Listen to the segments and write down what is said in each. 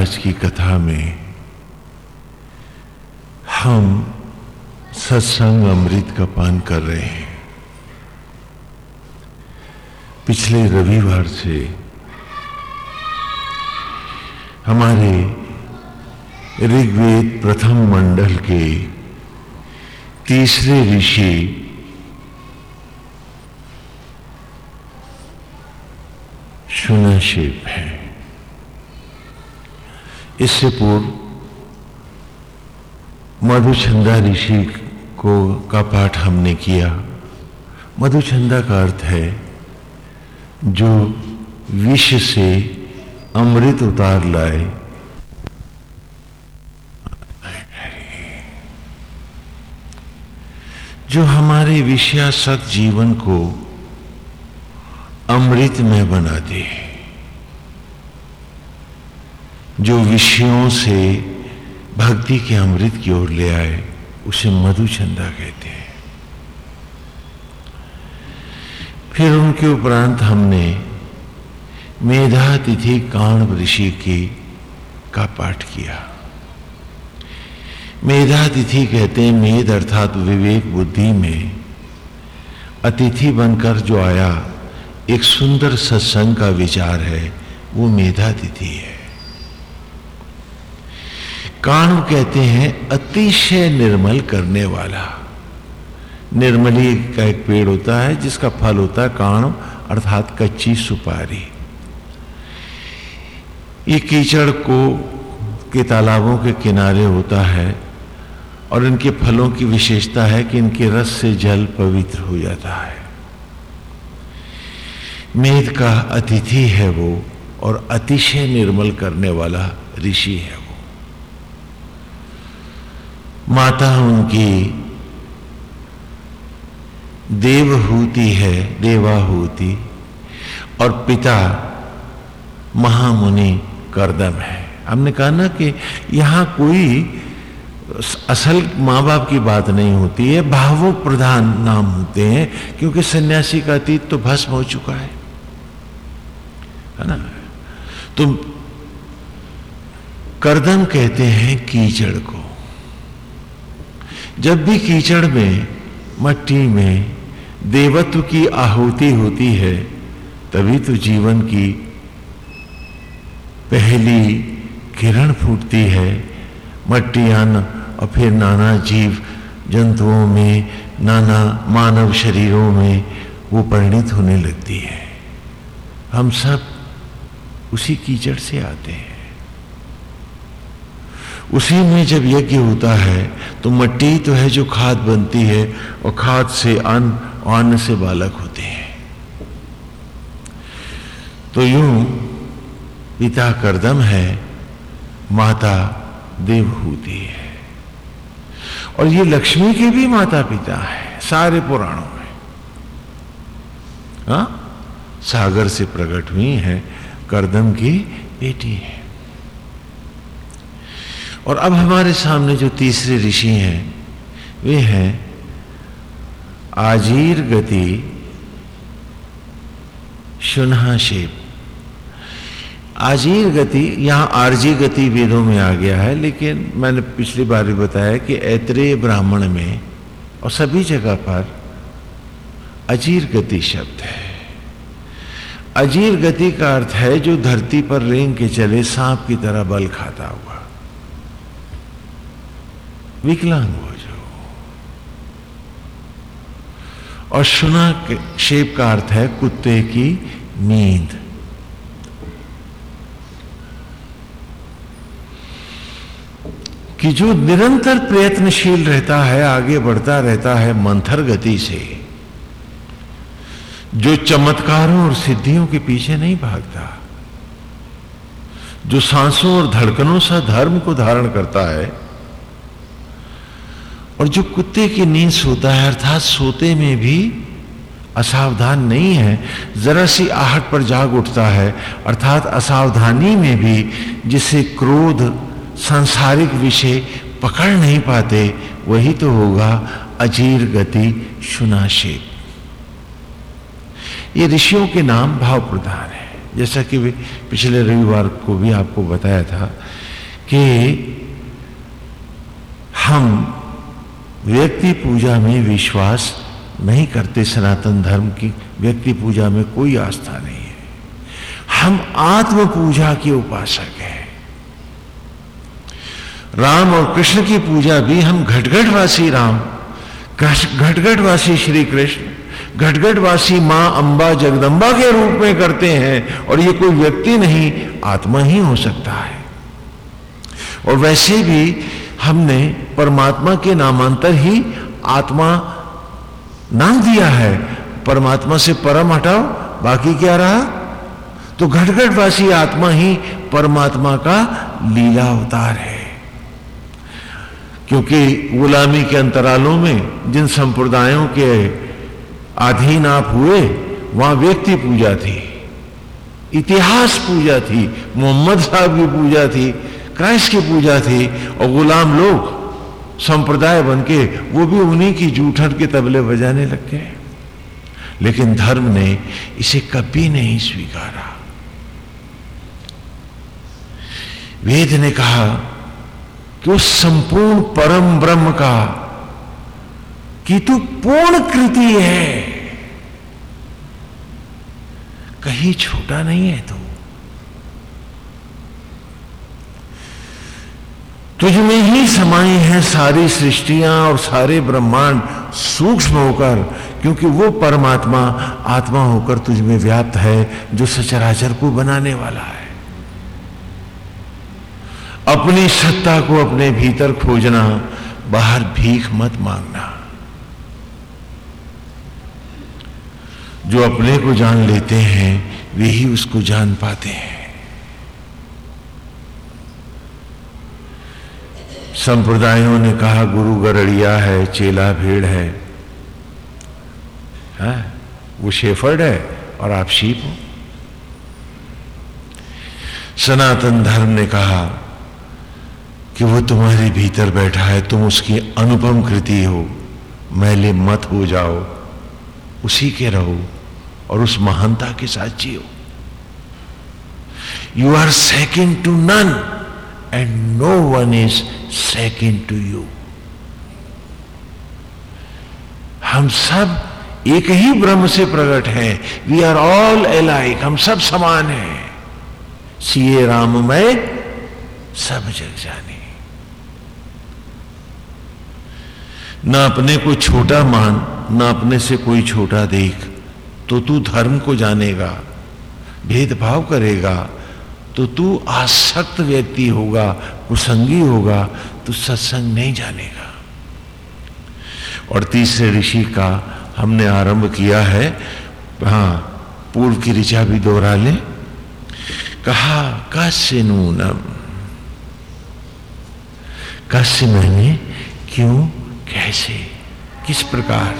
आज की कथा में हम सत्संग अमृत का पान कर रहे हैं। पिछले रविवार से हमारे ऋग्वेद प्रथम मंडल के तीसरे ऋषि शुनशिप है। इससे पूर्व मधुचंदा ऋषि को का पाठ हमने किया। मधुचंदा का अर्थ है, जो विष से अमृत उतार लाए। जो हमारे विषयासक्त जीवन को अमृत में बना दे। जो विषयों से भक्ति के अमृत की ओर ले आए, उसे मधुचंदा कहते हैं। फिर उनके उपरांत हमने मेधा तिथि काण ऋषि की का पाठ किया। मेधा तिथि कहते हैं, मेध अर्थात विवेक बुद्धि में अतिथि बनकर जो आया, एक सुंदर सत्संग का विचार है, वो मेधा तिथि है। काण कहते हैं अतिशय निर्मल करने वाला। निर्मली का एक पेड़ होता है, जिसका फल होता है काण, अर्थात कच्ची सुपारी। ये कीचड़ को, के तालाबों के किनारे होता है, और इनके फलों की विशेषता है कि इनके रस से जल पवित्र हो जाता है। मेध का अतिथि है वो, और अतिशय निर्मल करने वाला ऋषि है माता उनकी देवहूति है, देवाहूति, और पिता महामुनि करदम है। हमने कहा ना कि यहाँ कोई असल माँ बाप की बात नहीं होती है, भावों प्रधान नाम होते हैं, क्योंकि सन्यासी का अतीत तो भस्म हो चुका है। है ना? तो करदम कहते हैं कीचड़ को। जब भी कीचड़ में, मट्टी में देवत्व की आहुति होती है, तभी तो जीवन की पहली किरण फूटती है। मट्टी आना और फिर नाना जीव जंतुओं में, नाना मानव शरीरों में वो परिणित होने लगती है। हम सब उसी कीचड़ से आते हैं। उसी में जब यज्ञ होता है तो मट्टी तो है जो खाद बनती है, और खाद से अन्न अन्न से बालक होते हैं। तो यूँ पिता करदम है, माता देवहूति है। और ये लक्ष्मी के भी माता पिता है, सारे पुराणों में। हा? सागर से प्रकट हुई है, करदम की बेटी है। और अब हमारे सामने जो तीसरे ऋषि हैं, वे हैं आजीर गति शुनहाशेप आजीर गति, यहाँ आरजी गति वेदों में आ गया है, लेकिन मैंने पिछली बार भी बताया कि ऐत्रेय ब्राह्मण में और सभी जगह पर अजीर गति शब्द है। अजीर गति का अर्थ है जो धरती पर रेंग के चले सांप की तरह बल खाता हुआ। विकलांग हो जाओ। और सुना शेप का अर्थ है कुत्ते की नींद। कि जो निरंतर प्रयत्नशील रहता है, आगे बढ़ता रहता है मंथर गति से, जो चमत्कारों और सिद्धियों के पीछे नहीं भागता, जो सांसों और धड़कनों सा धर्म को धारण करता है और जो कुत्ते की नींद सोता है, अर्थात सोते में भी असावधान नहीं है, जरा सी आहट पर जाग उठता है, अर्थात असावधानी में भी जिसे क्रोध, सांसारिक विषय पकड़ नहीं पाते, वही तो होगा अजीर गति सुनाशेप ये ऋषियों के नाम भाव प्रधान है। जैसा कि पिछले रविवार को भी आपको बताया था कि हम व्यक्ति पूजा में विश्वास नहीं करते सनातन धर्म की, व्यक्ति पूजा में कोई आस्था नहीं है। हम आत्म पूजा के उपासक हैं। राम और कृष्ण की पूजा भी हम घटघटवासी राम घटघटवासी श्री कृष्ण, घटघटवासी माँ अंबा जगदम्बा के रूप में करते हैं और ये कोई व्यक्ति नहीं, आत्मा ही हो सकता है। और वैसे भी हमने परमात्मा के नामांतर ही आत्मा नाम दिया है। परमात्मा से परम हटाओ, बाकी क्या रहा? तो घटघटवासी आत्मा ही परमात्मा का लीला अवतार है। क्योंकि गुलामी के अंतरालों में जिन संप्रदायों के अधीन आप हुए, वहाँ व्यक्ति पूजा थी, इतिहास पूजा थी, मोहम्मद साहब की पूजा थी क्राइस्ट की पूजा थी और गुलाम लोग संप्रदाय बन के वो भी उन्हीं की जूठन के तबले बजाने लग गए। लेकिन धर्म ने इसे कभी नहीं स्वीकारा। वेद ने कहा कि उस संपूर्ण परम ब्रह्म का कि तू पूर्ण कृति है। कहीं छोटा नहीं है तू। तुझ में ही समाई है, सारी सृष्टियाँ और सारे ब्रह्मांड सूक्ष्म होकर, क्योंकि वो परमात्मा आत्मा होकर तुझ में व्याप्त है, जो सचराचर को बनाने वाला है। अपनी सत्ता को अपने भीतर खोजना, बाहर भीख मत मांगना। जो अपने को जान लेते हैं, वे ही उसको जान पाते हैं। संप्रदायों ने कहा, गुरु गरड़िया है, चेला भेड़ है। हा? वो शेफर्ड है और आप शीप हो। सनातन धर्म ने कहा कि वो तुम्हारे भीतर बैठा है, तुम उसकी अनुपम कृति हो। मैले मत हो जाओ, उसी के रहो और उस महानता के साथ जियो। You are second to none and no one is second to you हम सब एक ही ब्रह्म से प्रकट हैं। वी आर ऑल एलाइक हम सब समान हैं। सीए राम में, सब जग जाने। ना अपने को छोटा मान, ना अपने से कोई छोटा देख तो तू धर्म को जानेगा, भेदभाव करेगा तो तू आसक्त व्यक्ति होगा कुसंगी होगा तो सत्संग नहीं जानेगा। और तीसरे ऋषि का हमने आरंभ किया है हाँ पूर्व की ऋचा भी दोहरा ले। कहा, कस्य नूनम? कस्य मैंने? क्यों? कैसे? किस प्रकार?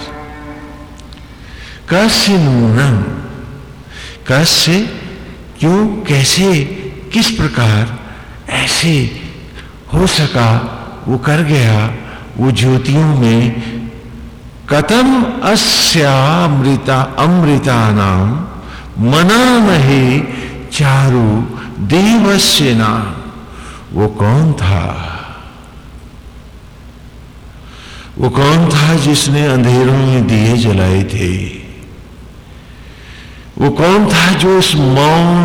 कस्य नूनम? कस्य? क्यों? कैसे? किस प्रकार ऐसे हो सका, वो कर गया, वो ज्योतियों में कतम अस्यामृता अमृता नाम मना महे चारु देवस्य नाम। वो कौन था? वो कौन था जिसने अंधेरों में दिए जलाए थे? वो कौन था जो इस मौन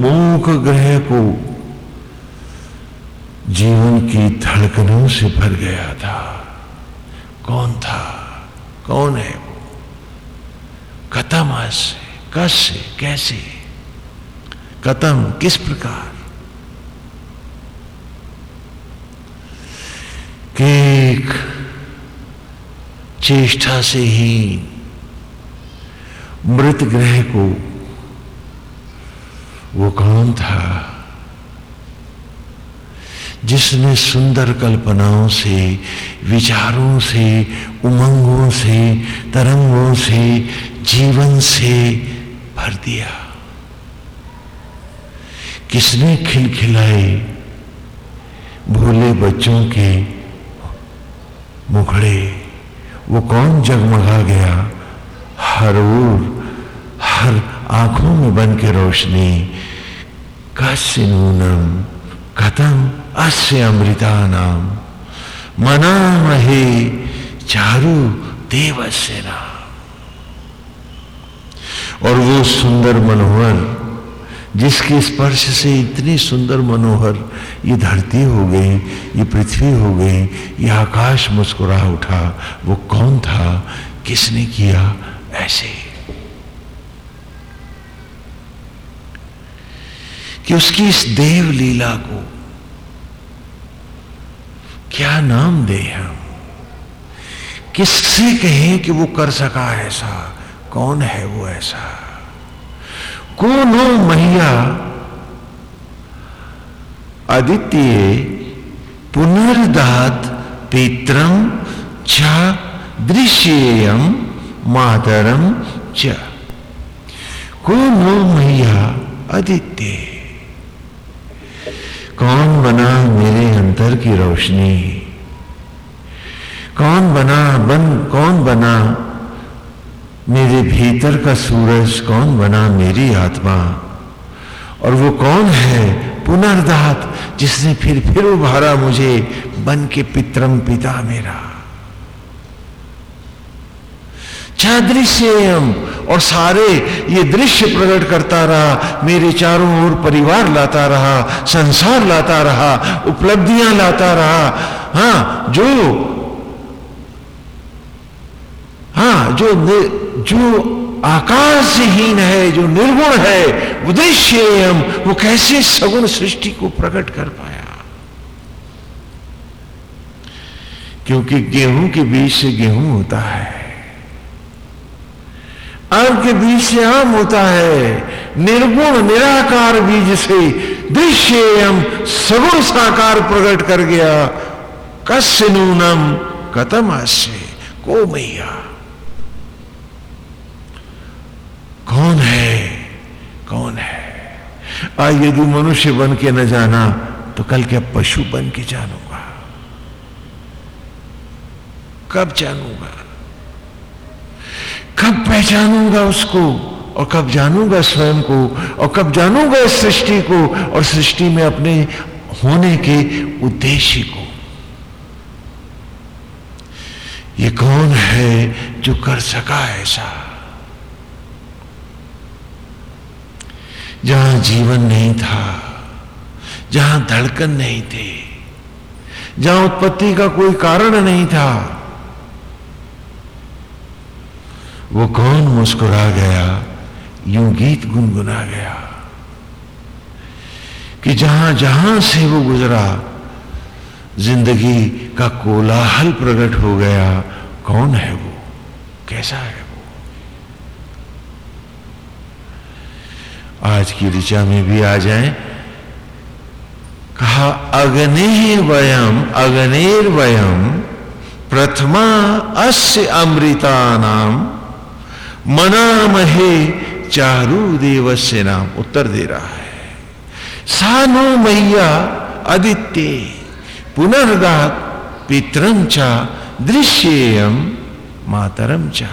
मूक ग्रह को जीवन की धड़कनों से भर गया था? कौन था? कौन है वो? कतम से, कस से, कैसे? कतम किस प्रकार? के चेष्टा से ही मृत ग्रह को वो कौन था? जिसने सुंदर कल्पनाओं से, विचारों से, उमंगों से, तरंगों से, जीवन से भर दिया। किसने खिलखिलाए भोले बच्चों के मुखड़े? वो कौन जगमगा गया? हर ओर हर आँखों में बन के रोशनी। कस्य नूनम कथम अस्य अमृता नाम मना महे चारु देवस्य नाम। और वो सुंदर मनोहर, जिसके स्पर्श से इतनी सुंदर मनोहर, ये धरती हो गई, ये पृथ्वी हो गई, ये आकाश मुस्कुरा उठा, वो कौन था, किसने किया ऐसे कि उसकी इस देव लीला को क्या नाम दे हम? किससे कहें कि वो कर सका ऐसा? कौन है वो ऐसा? कौन हो मैया? आदित्य, पुनर्दात पित्रम च दृश्येयम मातरम च। कोनो मैया आदित्य कौन बना मेरे अंतर की रोशनी? कौन बना बन, कौन बना मेरे भीतर का सूरज? कौन बना मेरी आत्मा? और वो कौन है पुनर्दात जिसने फिर फिर उभारा मुझे? बन के पित्रम पिता मेरा। दृश्यम और सारे ये दृश्य प्रकट करता रहा, मेरे चारों ओर परिवार लाता रहा, संसार लाता रहा, उपलब्धियाँ लाता रहा। हाँ जो हाँ जो जो आकाशहीन है, जो निर्गुण है, उद्देश्य वो कैसे सगुण सृष्टि को प्रकट कर पाया? क्योंकि गेहूँ के बीच से गेहूँ होता है। आम के बीज से आम होता है। निर्गुण, निराकार बीज से दृश्य सगुण साकार प्रकट कर गया। कस्य नूनम कतम आश्य को मैया? कौन है? कौन है? आज यदि मनुष्य बन के न जाना तो कल क्या पशु बन के जानूँगा? कब जानूँगा? कब पहचानूँगा उसको और कब जानूँगा स्वयं को और कब जानूँगा इस सृष्टि को और सृष्टि में अपने होने के उद्देश्य को? ये कौन है जो कर सका ऐसा? जहाँ जीवन नहीं था, जहाँ धड़कन नहीं थे, जहाँ उत्पत्ति का कोई कारण नहीं था वो कौन मुस्कुरा गया, यूँ गीत गुनगुना गया? कि जहाँ जहाँ से वो गुजरा, ज़िंदगी का कोलाहल प्रकट हो गया, कौन है वो? कैसा है वो? आज की ऋचा में भी आ जाए। कहा, अग्नि वयम अग्निर वयम प्रथमा अस्य अमृता नाम मनामहे चारू से नाम उत्तर दे रहा है। सानो मैया आदित्य पुनर्दात पितरम चा दृश्येयम मातरम चा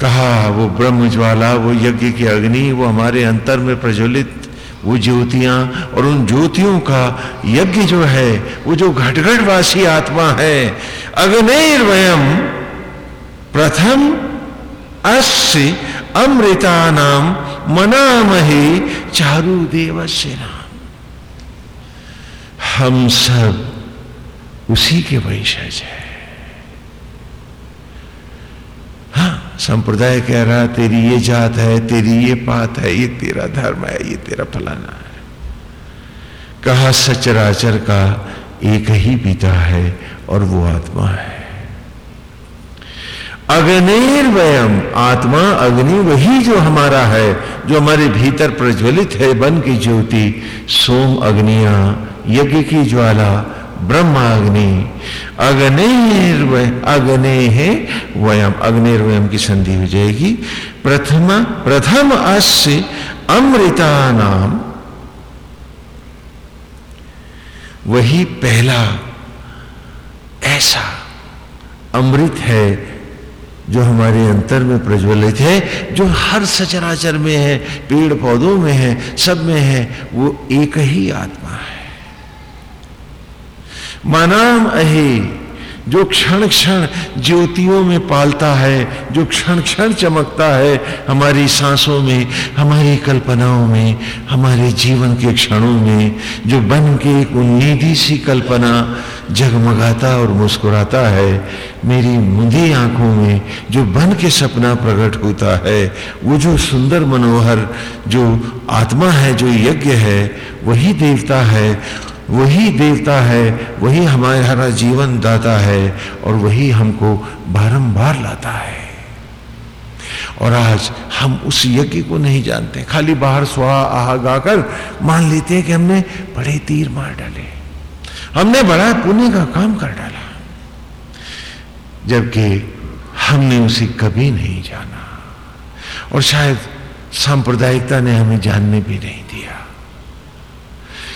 कहा वो ब्रह्म ज्वाला वो यज्ञ की अग्नि, वो हमारे अंतर में प्रज्वलित वो ज्योतियाँ और उन ज्योतियों का यज्ञ जो है, वो जो घटघट वासी आत्मा है अग्निर वयम प्रथम अस्य अमृता नाम मनामहे चारु देवस्य नाम। हम सब उसी के वंशज है। संप्रदाय कह रहा, तेरी ये जात है, तेरी ये पात है, ये तेरा धर्म है, ये तेरा फलाना है। कहा, सचराचर का एक ही पिता है और वो आत्मा है। अग्निर वयम आत्मा अग्नि वही जो हमारा है, जो हमारे भीतर प्रज्वलित है बन की ज्योति, सोम अग्निया, यज्ञ की ज्वाला ब्रह्माग्नि अग्निर्व अग्ने है, वयम, अग्निर्वयम की संधि हो जाएगी। प्रथमा, प्रथम अस्य अमृता नाम वही पहला ऐसा अमृत है जो हमारे अंतर में प्रज्वलित है, जो हर सचराचर में है पेड़ पौधों में है, सब में है, वो एक ही आत्मा है। मानाम अहे, जो क्षण क्षण ज्योतियों में पालता है, जो क्षण क्षण चमकता है, हमारी सांसों में, हमारी कल्पनाओं में, हमारे जीवन के क्षणों में, जो बन के एक उन्नीदी सी कल्पना जगमगाता और मुस्कुराता है, मेरी मुंदी आँखों में जो बन के सपना प्रकट होता है, वो जो सुंदर मनोहर, जो आत्मा है, जो यज्ञ है, वही देवता है वही देवता है, वही हमारा जीवन दाता है और वही हमको बारंबार लाता है। और आज हम उस यज्ञ को नहीं जानते। खाली बाहर स्वाहा आहा गाकर मान लेते हैं कि हमने बड़े तीर मार डाले। हमने बड़ा पुण्य का काम कर डाला। जबकि हमने उसे कभी नहीं जाना। और शायद सांप्रदायिकता ने हमें जानने भी नहीं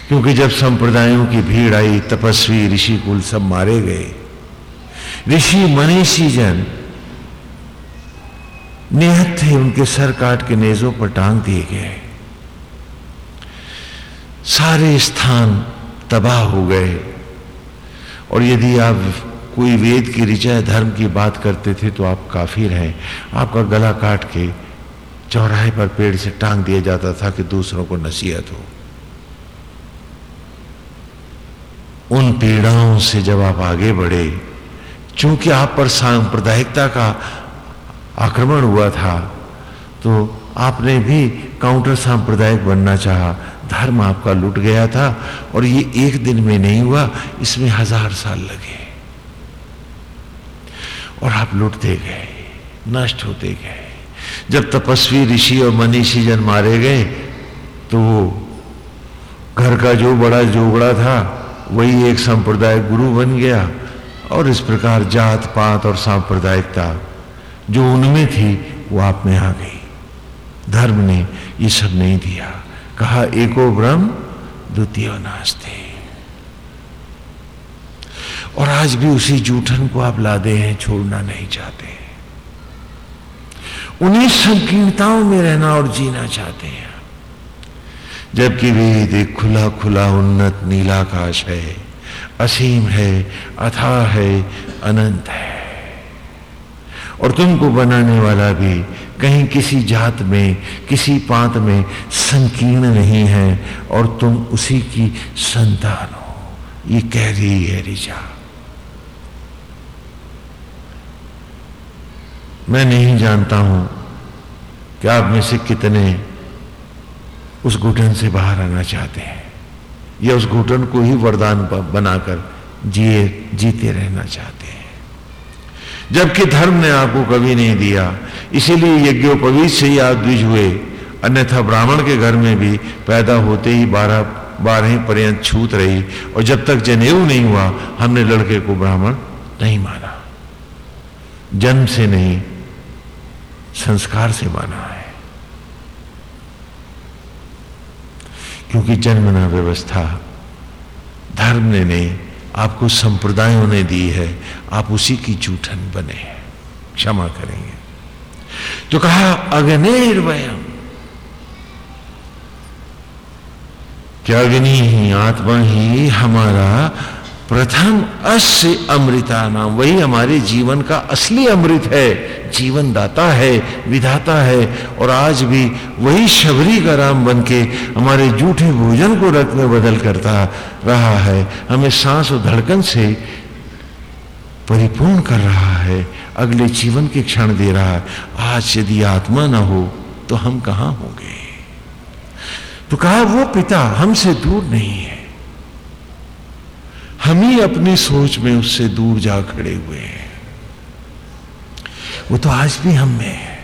क्योंकि जब संप्रदायों की भीड़ आई, तपस्वी ऋषि कुल सब मारे गए। ऋषि मनीषी जन निहत थे, उनके सर काट के नेजों पर टांग दिए गए। सारे स्थान तबाह हो गए। और यदि आप कोई वेद की ऋचा धर्म की बात करते थे तो आप काफिर हैं। आपका गला काट के चौराहे पर पेड़ से टांग दिया जाता था कि दूसरों को नसीहत हो। उन पीड़ाओं से जब आप आगे बढ़े, चूँकि आप पर सांप्रदायिकता का आक्रमण हुआ था तो आपने भी काउंटर सांप्रदायिक बनना चाहा। धर्म आपका लुट गया था और ये एक दिन में नहीं हुआ, इसमें हज़ार साल लगे। और आप लुटते गए, नष्ट होते गए। जब तपस्वी ऋषि और मनीषी जन मारे गए तो वो घर का जो बड़ा जोगड़ा था वही एक सांप्रदायिक गुरु बन गया और इस प्रकार जात पात और सांप्रदायिकता जो उनमें थी, वो आप में आ गई। धर्म ने ये सब नहीं दिया। कहा, एको ब्रह्म द्वितीय नास्ते। और आज भी उसी जूठन को आप लादे हैं, छोड़ना नहीं चाहते। उन्हीं संकीर्णताओं में रहना और जीना चाहते हैं। जबकि वेद एक खुला खुला उन्नत नीलाकाश है। असीम है, अथा है, अनंत है। और तुमको बनाने वाला भी कहीं किसी जात में, किसी पात में संकीर्ण नहीं है और तुम उसी की संतान हो। ये कह रही है ऋचा। मैं नहीं जानता हूँ कि आप में से कितने उस घुटन से बाहर आना चाहते हैं या उस घुटन को ही वरदान बनाकर जिए, जीते रहना चाहते हैं। जबकि धर्म ने आपको कभी नहीं दिया, इसीलिए यज्ञोपवीत से ही आप द्विज हुए। अन्यथा ब्राह्मण के घर में भी पैदा होते ही बारह बारह पर्यंत छूत रही और जब तक जनेऊ नहीं हुआ, हमने लड़के को ब्राह्मण नहीं माना। जन्म से नहीं, संस्कार से माना है। क्योंकि जन्मना व्यवस्था धर्म ने नहीं आपको संप्रदायों ने दी है, आप उसी की जूठन बने क्षमा करेंगे। तो कहा अग्निर्वयम क्या अग्नि ही, आत्मा ही हमारा प्रथम अस्य अमृता नाम वही हमारे जीवन का असली अमृत है। जीवन दाता है, विधाता है, और आज भी वही शबरी का राम बन के हमारे जूठे भोजन को रक्त में बदल करता रहा है। हमें सांस और धड़कन से परिपूर्ण कर रहा है। अगले जीवन के क्षण दे रहा है। आज यदि आत्मा ना हो तो हम कहाँ होंगे? तो कहा वो पिता हमसे दूर नहीं है। हम ही अपनी सोच में उससे दूर जा खड़े हुए हैं। वो तो आज भी हम में है।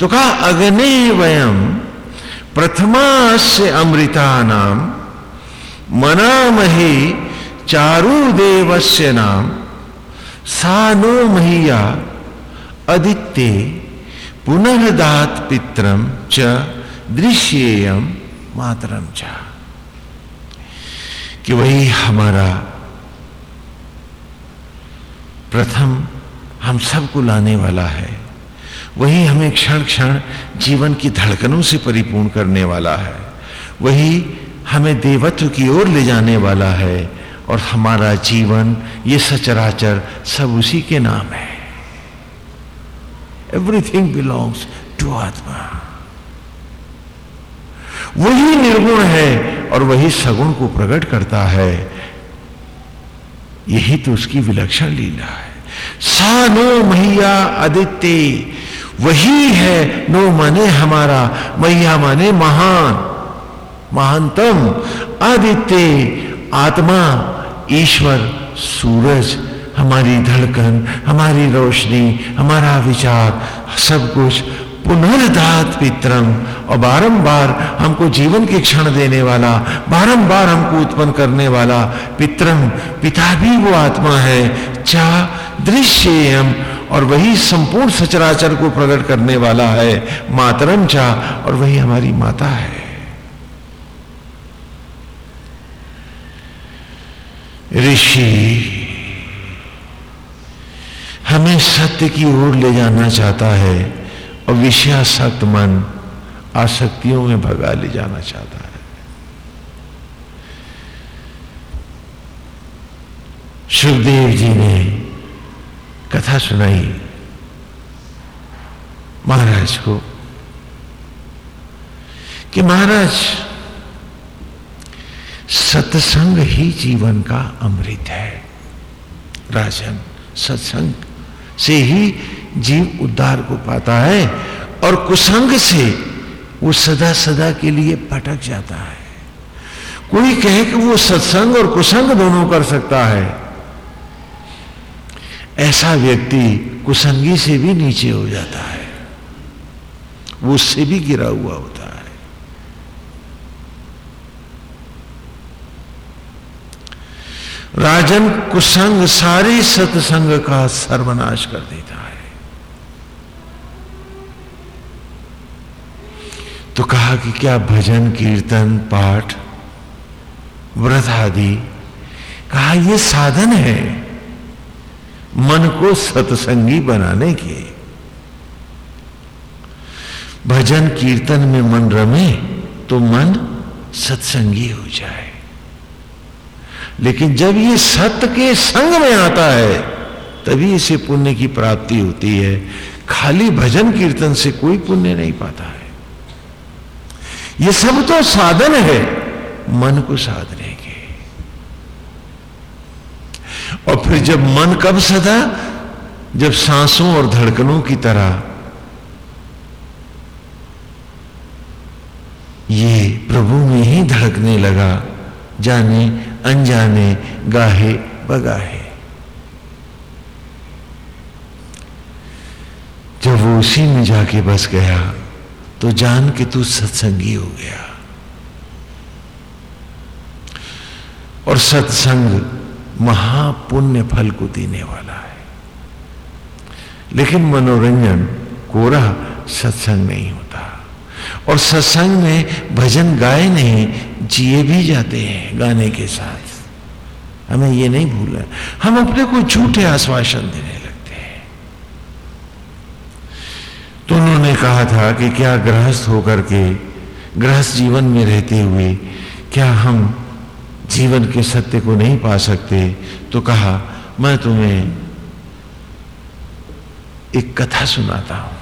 तो कहा, अग्नि वयम प्रथमा से अमृता नाम मनामहे चारुदेवस्य नाम सानो महिया अदित्य पुनर्दात पित्रम च दृश्येयम मातरम चा। कि वही हमारा प्रथम हम सबको लाने वाला है। वही हमें क्षण क्षण जीवन की धड़कनों से परिपूर्ण करने वाला है। वही हमें देवत्व की ओर ले जाने वाला है और हमारा जीवन ये सचराचर सब उसी के नाम है। एवरीथिंग बिलोंग्स टू आत्मा वही निर्गुण है और वही सगुण को प्रकट करता है। यही तो उसकी विलक्षण लीला है। सा नो मैया आदित्य वही है नो माने हमारा मैया माने महान, महानतम आदित्य, आत्मा, ईश्वर, सूरज, हमारी धड़कन, हमारी रोशनी, हमारा विचार, सब कुछ पुनर्धात पित्रम। और बारंबार हमको जीवन के क्षण देने वाला, बारंबार हमको उत्पन्न करने वाला पित्रम, पिता भी वो आत्मा है चा दृश्य हम और वही संपूर्ण सचराचर को प्रकट करने वाला है, मातरम चा और वही हमारी माता है। ऋषि, हमें सत्य की ओर ले जाना चाहता है। और विषयासक्त मन आसक्तियों में भगा ले जाना चाहता है। सुखदेव जी ने कथा सुनाई। महाराज को कि महाराज, सत्संग ही जीवन का अमृत है। राजन, सत्संग से ही जीव उद्धार को पाता है और कुसंग से वो सदा सदा के लिए भटक जाता है। कोई कहे कि वो सत्संग और कुसंग दोनों कर सकता है। ऐसा व्यक्ति कुसंगी से भी नीचे हो जाता है। वो उससे भी गिरा हुआ होता है। राजन कुसंग सारे सत्संग का सर्वनाश कर देता है तो कहा कि क्या भजन, कीर्तन, पाठ, व्रत आदि, कहा ये साधन है मन को सत्संगी बनाने के। भजन, कीर्तन में मन रमे तो मन सत्संगी हो जाए। लेकिन जब ये सत्य के संग में आता है, तभी इसे पुण्य की प्राप्ति होती है। खाली भजन, कीर्तन से कोई पुण्य नहीं पाता है। ये सब तो साधन है। मन को साधने के और फिर जब मन कब सदा? जब सांसों और धड़कनों की तरह। ये प्रभु में ही धड़कने लगा। जाने, अनजाने, गाहे, बगाहे। जब वो उसी में जाके बस गया तो जान के तू सत्संगी हो गया। और सत्संग महापुण्य फल को देने वाला है। लेकिन मनोरंजन कोरा सत्संग नहीं होता। और सत्संग में भजन गाए नहीं, जिए भी जाते हैं गाने के साथ। हमें ये नहीं भूलना। हम अपने को झूठे आश्वासन देने लगते हैं तो उन्होंने कहा था कि क्या गृहस्थ होकर के गृहस्थ जीवन में रहते हुए क्या हम जीवन के सत्य को नहीं पा सकते? तो कहा, मैं तुम्हें एक कथा सुनाता हूँ।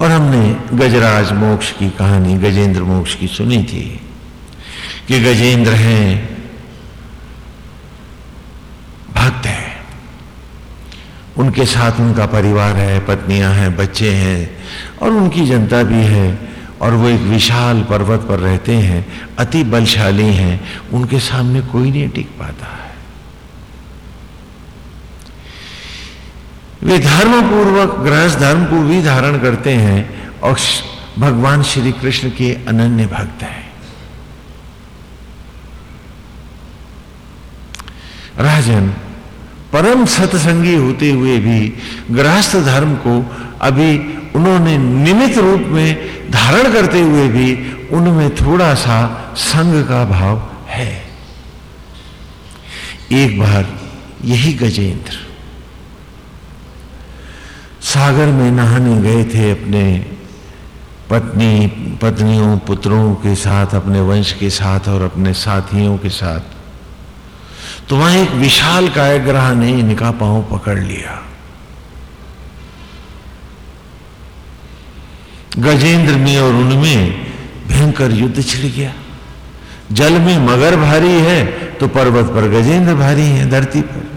और हमने गजराज मोक्ष की कहानी, गजेंद्र मोक्ष की सुनी थी कि गजेंद्र हैं, भक्त हैं। उनके साथ उनका परिवार है, पत्नियाँ हैं, बच्चे हैं, और उनकी जनता भी है, और वो एक विशाल पर्वत पर रहते हैं, अति बलशाली हैं, उनके सामने कोई नहीं टिक पाता है। वे धर्म पूर्वक गृहस्थ धर्म को भी धारण करते हैं, और भगवान श्री कृष्ण के अनन्य भक्त हैं। राजन परम सत्संगी होते हुए भी गृहस्थ धर्म को अभी उन्होंने निमित रूप में धारण करते हुए भी उनमें थोड़ा सा संग का भाव है। एक बार यही गजेंद्र सागर में नहाने गए थे अपने पत्नी, पत्नियों, पुत्रों के साथ, अपने वंश के साथ और अपने साथियों के साथ। तो वहाँ एक विशाल कायग्रह ने इनका पाँव पकड़ लिया। गजेंद्र में और उनमें भयंकर युद्ध छिड़ गया। जल में मगर भारी है तो पर्वत पर गजेंद्र भारी है, धरती पर।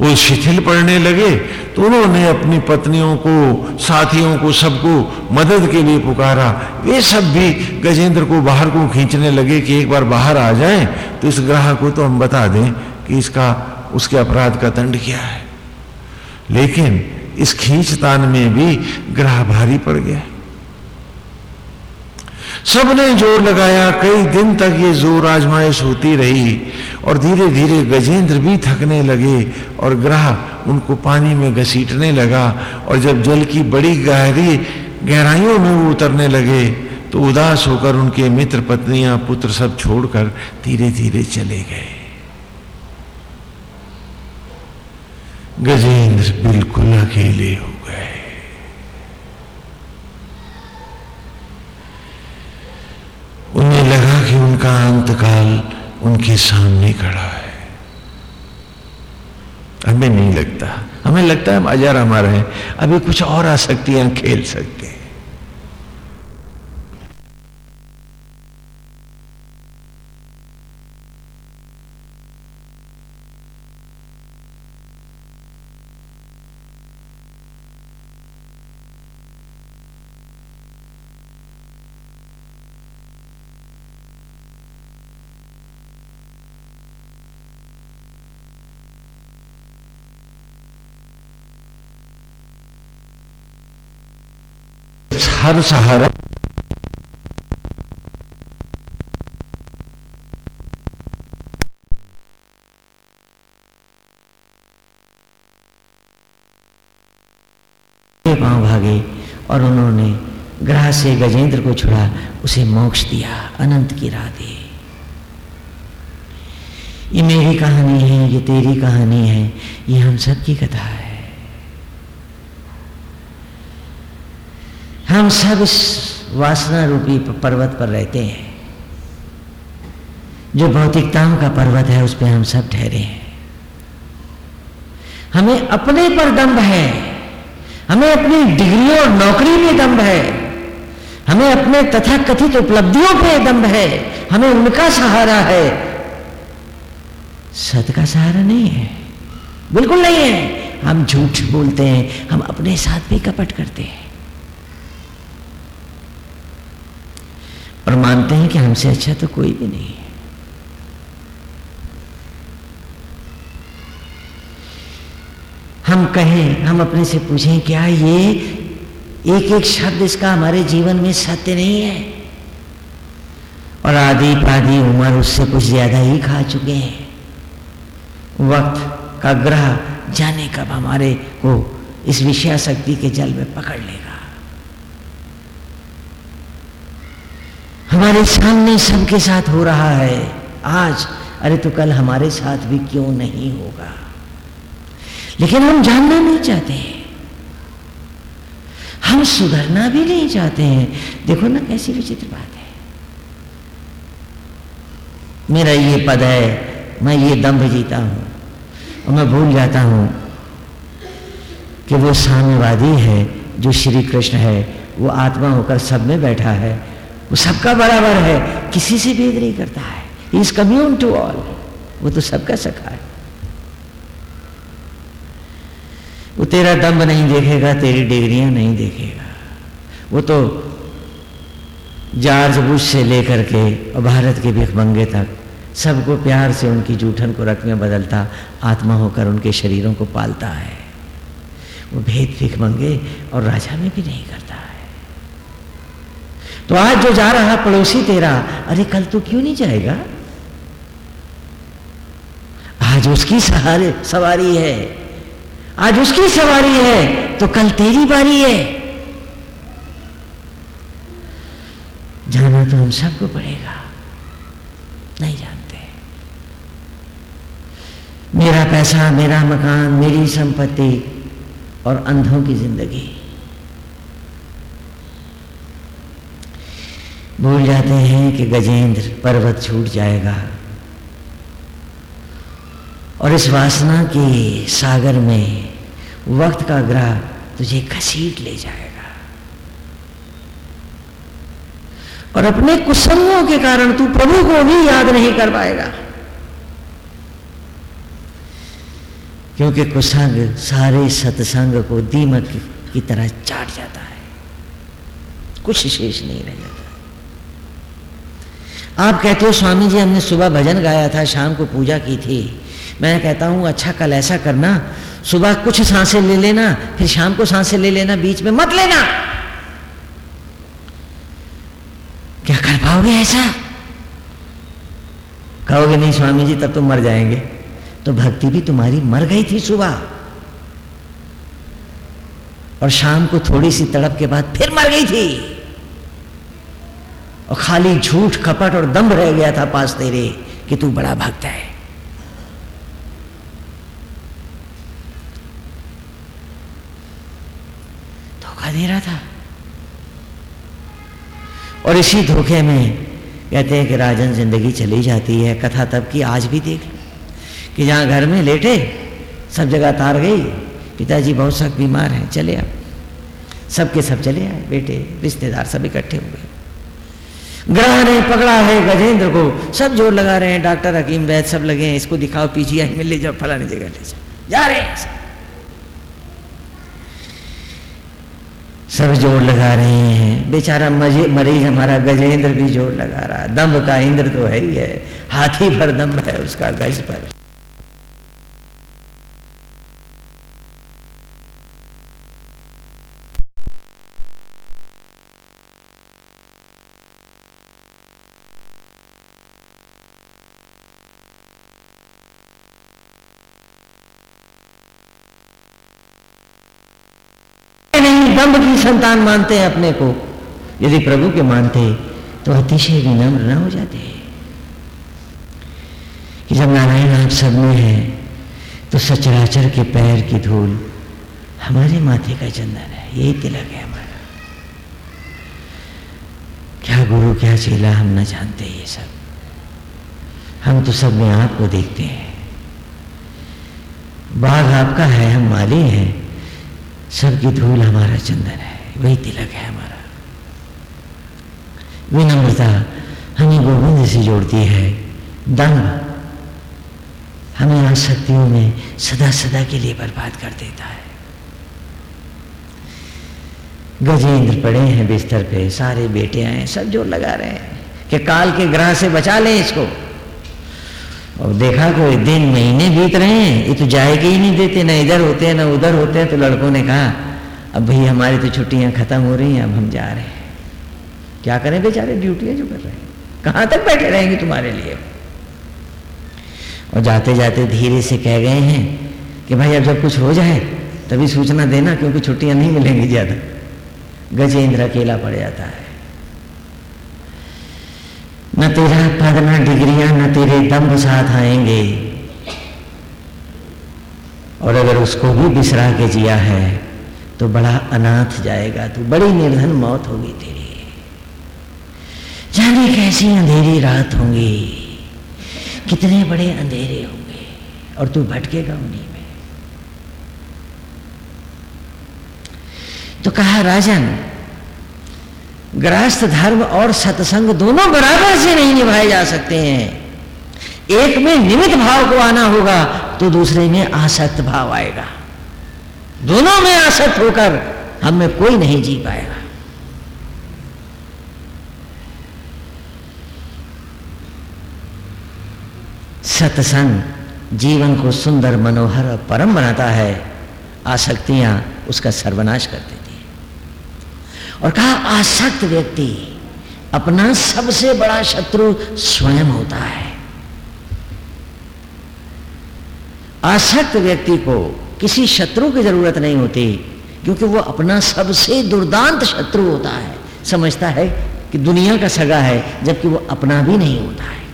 वो शिथिल पड़ने लगे तो उन्होंने अपनी पत्नियों को, साथियों को, सबको मदद के लिए पुकारा। वे सब भी गजेंद्र को बाहर को खींचने लगे कि एक बार बाहर आ जाएँ तो इस ग्रह को तो हम बता दें कि इसका, उसके अपराध का दंड क्या है। लेकिन इस खींचतान में भी ग्रह भारी पड़ गया। सबने ज़ोर लगाया, कई दिन तक ये ज़ोर आजमाइश होती रही और धीरे धीरे गजेंद्र भी थकने लगे और ग्रह उनको पानी में घसीटने लगा और जब जल की बड़ी गहरी गहराइयों में वो उतरने लगे तो उदास होकर उनके मित्र, पत्नियाँ, पुत्र सब छोड़कर धीरे धीरे चले गए। गजेंद्र बिल्कुल अकेले हो गए उन्हें लगा कि उनका अंतकाल उनके सामने खड़ा है। हमें नहीं लगता। हमें लगता है अजर हमारे हैं। अभी कुछ और आ सकती आसक्तियाँ खेल सकते हैं। हर सहारा पाँव भागे और उन्होंने ग्रह से गजेंद्र को छुड़ा, उसे मोक्ष दिया, अनंत की राह दी। ये मेरी कहानी है, ये तेरी कहानी है, ये हम सब की कथा है। हम सब इस वासना रूपी पर्वत पर रहते हैं। जो भौतिकताओं का पर्वत है, उस पर हम सब ठहरे हैं। हमें अपने पर दम्भ है। हमें अपनी डिग्रियों और नौकरी में दम्भ है। हमें अपने तथा कथित उपलब्धियों पे दम्भ है। हमें उनका सहारा है। सत का सहारा नहीं है। बिल्कुल नहीं है। हम झूठ बोलते हैं। हम अपने साथ भी कपट करते हैं और मानते हैं कि हमसे अच्छा तो कोई भी नहीं हम कहें, हम अपने से पूछें, क्या ये एक एक शब्द इसका हमारे जीवन में सत्य नहीं है? और आधी पाधी उम्र उससे कुछ ज़्यादा ही खा चुके हैं। वक्त का ग्रह जाने कब हमारे को इस विषया शक्ति के जल में पकड़ लेगा? हमारे सामने सबके साथ हो रहा है। आज, अरे तो कल हमारे साथ भी क्यों नहीं होगा? लेकिन हम जानना नहीं चाहते हैं। हम सुधरना भी नहीं चाहते हैं। देखो ना कैसी विचित्र बात है। मेरा ये पद है, मैं ये दम्भ जीता हूँ। और मैं भूल जाता हूँ कि वो साम्यवादी है, जो श्री कृष्ण है, वो आत्मा होकर सब में बैठा है। वो सबका बराबर है। किसी से भेद नहीं करता है। इज़ कम्यून टू ऑल वो तो सबका सखा है। वो तेरा दम्ब नहीं देखेगा, तेरी डिग्रियाँ नहीं देखेगा। वो तो जॉर्ज बुश से लेकर के और भारत के भिखमंगे तक सबको प्यार से उनकी जूठन को रख में बदलता, आत्मा होकर उनके शरीरों को पालता है। वो भेद भिखमंगे और राजा में भी नहीं करता। तो आज जो जा रहा पड़ोसी तेरा, अरे कल तो क्यों नहीं जाएगा? आज उसकी सहारे, सवारी है। आज उसकी सवारी है तो कल तेरी बारी है। जाना तो हम सबको पड़ेगा। नहीं जानते। मेरा पैसा, मेरा मकान, मेरी संपत्ति और अंधों की ज़िंदगी। भूल जाते हैं कि गजेंद्र पर्वत छूट जाएगा। और इस वासना के सागर में वक्त का ग्रह तुझे घसीट ले जाएगा। और अपने कुसंगों के कारण तू प्रभु को भी याद नहीं कर पाएगा। क्योंकि कुसंग सारे सत्संग को दीमक की तरह चाट जाता है। कुछ शेष नहीं रह जाता। आप कहते हो, स्वामी जी, हमने सुबह भजन गाया था, शाम को पूजा की थी। मैं कहता हूँ अच्छा कल ऐसा करना, सुबह कुछ साँसें ले लेना, फिर शाम को साँसें ले लेना, बीच में मत लेना। क्या कर पाओगे ऐसा? कहोगे, नहीं स्वामी जी, तब तो मर जाएँगे। तो भक्ति भी तुम्हारी मर गई थी सुबह। और शाम को थोड़ी सी तड़प के बाद फिर मर गई थी। और खाली झूठ कपट और दम्भ रह गया था पास तेरे कि तू बड़ा भक्त है। धोखा दे रहा था। और इसी धोखे में कहते हैं कि राजन ज़िंदगी चली जाती है। कथा तब की आज भी देख लो कि जहाँ घर में लेटे, सब जगह तार गई, पिताजी बहुत सख्त बीमार हैं, चले अब सबके सब चले आए, बेटे, रिश्तेदार सब इकट्ठे हो गए। ग्रह ने पकड़ा है गजेंद्र को। सब ज़ोर लगा रहे हैं, डॉक्टर हकीम वैद सब लगे हैं, इसको दिखाओ, पीजीआई में ले जाओ, फलानी जगह ले जाओ। जा रहे हैं। सब ज़ोर लगा रहे हैं। बेचारा मज़े, मरीज़ हमारा गजेंद्र भी ज़ोर लगा रहा। दम्भ का इंद्र तो है ही है। हाथी पर दम्भ है उसका, गज पर। संतान मानते हैं अपने को। यदि प्रभु के मानते तो अतिशय विनम्र न हो जाते। कि जब नारायण आप सब में है तो सचराचर के पैर की धूल हमारे माथे का चंदन है। यही तिलक है हमारा। क्या गुरु, क्या चेला हम न जानते ये सब। हम तो सब में आपको देखते हैं। बाघ आपका है, हम माली हैं। सबकी धूल हमारा चंदन है। वही तिलक है हमारा। विनम्रता हमें गोविंद से जोड़ती है। दम्भ हमें आसक्तियों में सदा सदा के लिए बर्बाद कर देता है। गजेंद्र पड़े हैं बिस्तर पे, सारे बेटे आए सब ज़ोर लगा रहे हैं कि काल के ग्रह से बचा लें इसको। और देखा कोई दिन महीने बीत रहे हैं, ये तो जाएगी ही नहीं देते, ना इधर होते हैं, ना उधर होते हैं तो लड़कों ने कहा अब भाई, हमारी तो छुट्टियाँ खत्म हो रही हैं, अब हम जा रहे हैं। क्या करें बेचारे? ड्यूटियाँ जो कर रहे हैं। कहाँ तक बैठे रहेंगे तुम्हारे लिए? और जाते जाते धीरे से कह गए हैं कि भाई, अब जब कुछ हो जाए, तभी सूचना देना, क्योंकि छुट्टियाँ नहीं मिलेंगी ज़्यादा। गजेंद्र अकेला पड़ जाता है। न तेरा पद न डिग्रियाँ, न तेरे दम्भ साथ आएँगे। और अगर उसको भी बिसरा के जिया है तो बड़ा अनाथ जाएगा, तू बड़ी निर्धन मौत होगी तेरी। जाने कैसी अंधेरी रात होंगी, कितने बड़े अंधेरे होंगे, और तू भटकेगा उन्हीं में। तो कहा, राजन गृहस्थ धर्म और सत्संग दोनों बराबर से नहीं निभाए जा सकते हैं। एक में निमित भाव को आना होगा तो दूसरे में आसक्त भाव आएगा। दोनों में आसक्त होकर हम में कोई नहीं जी पाएगा। सत्संग जीवन को सुंदर, मनोहर और परम बनाता है। आसक्तियाँ उसका सर्वनाश कर देती है। और कहा, आसक्त व्यक्ति अपना सबसे बड़ा शत्रु स्वयं होता है। आसक्त व्यक्ति को किसी शत्रु की ज़रूरत नहीं होती, क्योंकि वो अपना सबसे दुर्दांत शत्रु होता है। समझता है कि दुनिया का सगा है, जबकि वो अपना भी नहीं होता है।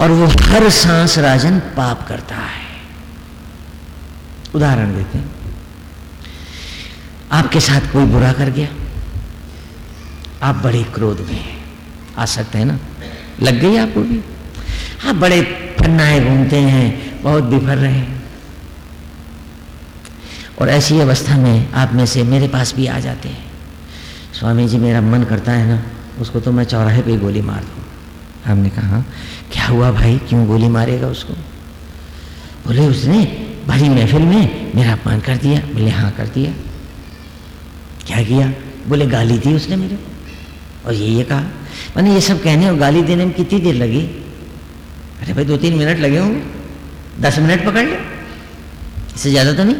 और वो हर सांस राजन पाप करता है। उदाहरण देते हैं। आपके साथ कोई बुरा कर गया? आप बड़े क्रोध में हैं। आ सकते हैं ना? लग गई आपको भी? आप बड़े फन्नाए घूमते हैं, बहुत बिफर रहे। हैं और ऐसी अवस्था में आप में से मेरे पास भी आ जाते हैं। स्वामी जी, मेरा मन करता है ना, उसको तो मैं चौराहे पे गोली मार दूँ। हमने कहा, क्या हुआ भाई? क्यों गोली मारेगा उसको? बोले, उसने भरी महफिल में मेरा अपमान कर दिया। बोले हाँ कर दिया। क्या किया? बोले, गाली दी उसने मेरे को। और ये ये कहा, मैंने ये सब कहने और गाली देने में कितनी देर लगी? अरे भाई दो तीन मिनट लगे होंगे। दस मिनट पकड़ ले। इससे ज़्यादा तो नहीं।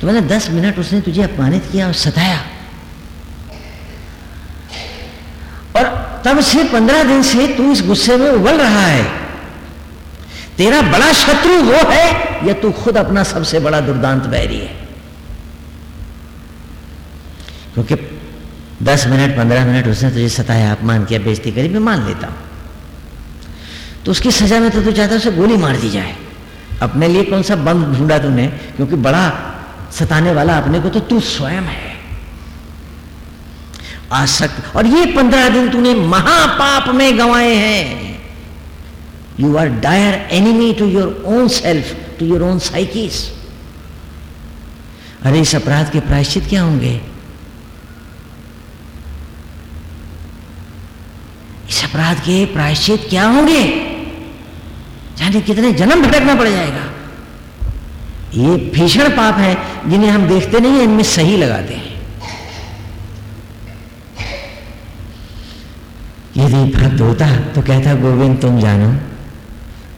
तो मैंने दस मिनट उसने तुझे अपमानित किया और सताया। और तब से पंद्रह दिन से तू इस गुस्से में उबल रहा है। तेरा बड़ा शत्रु वो है, या तू खुद अपना सबसे बड़ा दुर्दांत बैरी है। क्योंकि दस मिनट, पंद्रह मिनट उसने तुझे सताया, अपमान किया, बेइज्जती करी, मैं मान लेता हूँ। तो उसकी सजा में तो तू चाहता उसे गोली मार दी जाए। अपने लिए कौन सा बम ढूंढा तूने? क्योंकि बड़ा सताने वाला अपने को तो तू स्वयं है। आसक्त। और ये पंद्रह दिन तूने महापाप में गंवाए हैं। You are dire enemy to your own self to your own cycas अरे इस अपराध के प्रायश्चित क्या होंगे? इस अपराध के प्रायश्चित क्या होंगे? जाने कितने जन्म भटकना पड़ जाएगा। ये भीषण पाप है, जिन्हें हम देखते नहीं है, इनमें सही लगाते हैं। यदि भक्त होता तो कहता, गोविंद, तुम जानो।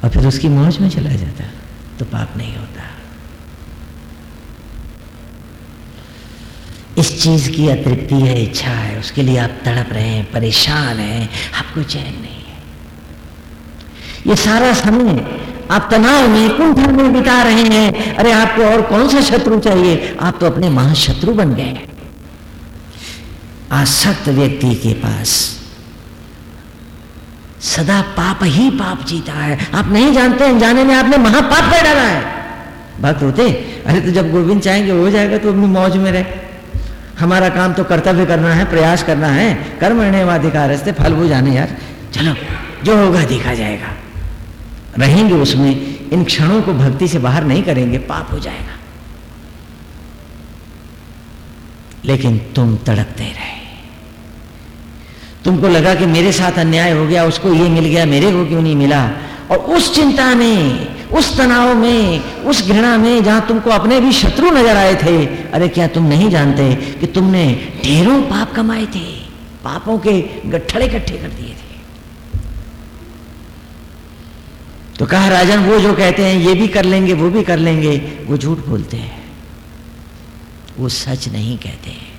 और फिर उसकी मौज में चला जाता तो पाप नहीं होता। इस चीज़ की अतृप्ति है, इच्छा है, उसके लिए आप तड़प रहे हैं, परेशान हैं, आपको चैन नहीं। ये सारा समय आप तनाव में कुंठा में बिता रहे हैं। अरे, आपको और कौन सा शत्रु चाहिए? आप तो अपने महाशत्रु बन गए आसक्त व्यक्ति के पास सदा पाप ही पाप जीता है। आप नहीं जानते हैं, जाने में आपने महापाप कर डाला है। भक्त होते अरे तो जब गोविंद चाहेंगे, हो जाएगा तो अपनी मौज में रहे। हमारा काम तो कर्तव्य करना है, प्रयास करना है। कर्म अधिकार से फल वो जाने यार। चलो, जो होगा देखा जाएगा। रहेंगे उसमें, इन क्षणों को भक्ति से बाहर नहीं करेंगे, पाप हो जाएगा। लेकिन तुम तड़पते रहे। तुमको लगा कि मेरे साथ अन्याय हो गया, उसको ये मिल गया, मेरे को क्यों नहीं मिला? और उस चिंता में, उस तनाव में, उस घृणा में, जहाँ तुमको अपने भी शत्रु नज़र आए थे, अरे क्या तुम नहीं जानते कि तुमने ढेरों पाप कमाए थे, पापों के गठड़े इकट्ठे कर दिए थे। तो कहा, राजन, वो जो कहते हैं, ये भी कर लेंगे, वो भी कर लेंगे, वो झूठ बोलते हैं। वो सच नहीं कहते हैं।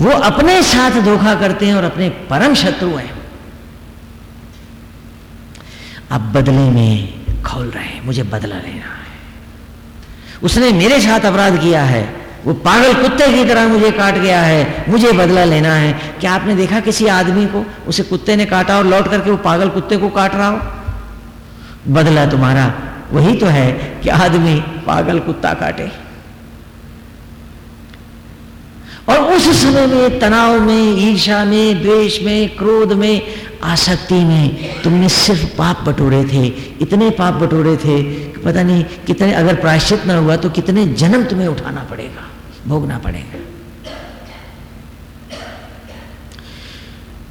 वो अपने साथ धोखा करते हैं और अपने परम शत्रु हैं। अब बदले में खोल रहे हैं, मुझे बदला लेना है। उसने मेरे साथ अपराध किया है वो पागल कुत्ते की तरह मुझे काट गया है, मुझे बदला लेना है। क्या आपने देखा किसी आदमी को? उसे कुत्ते ने काटा और लौट करके वो पागल कुत्ते को काट रहा हो? बदला तुम्हारा। वही तो है कि आदमी पागल कुत्ता काटे। और उस समय में, तनाव में ईर्षा में, द्वेष में, क्रोध में, आसक्ति में तुमने सिर्फ़ पाप बटोरे थे। इतने पाप बटोरे थे कि पता नहीं कितने, अगर प्रायश्चित ना हुआ तो कितने जन्म तुम्हें उठाना पड़ेगा। भोगना पड़ेगा।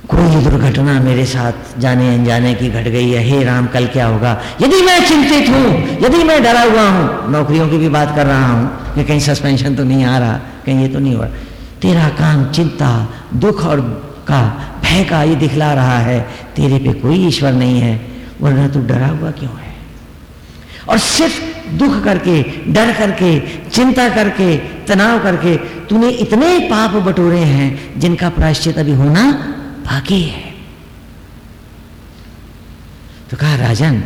कोई दुर्घटना मेरे साथ जाने अनजाने की घट गई है, हे राम, कल क्या होगा? यदि मैं चिंतित हूँ, यदि मैं डरा हुआ हूँ, नौकरियों की भी बात कर रहा हूँ कि कहीं सस्पेंशन तो नहीं आ रहा, कहीं ये तो नहीं हो रहा तेरा काम चिंता, दुख और का भय का ये दिखला रहा है। तेरे पे कोई ईश्वर नहीं है, वरना तू डरा हुआ क्यों है? और सिर्फ़ दुख करके, डर करके, चिंता करके, तनाव करके तूने इतने पाप बटोरे हैं जिनका प्रायश्चित अभी होना बाकी है। तो कहा, राजन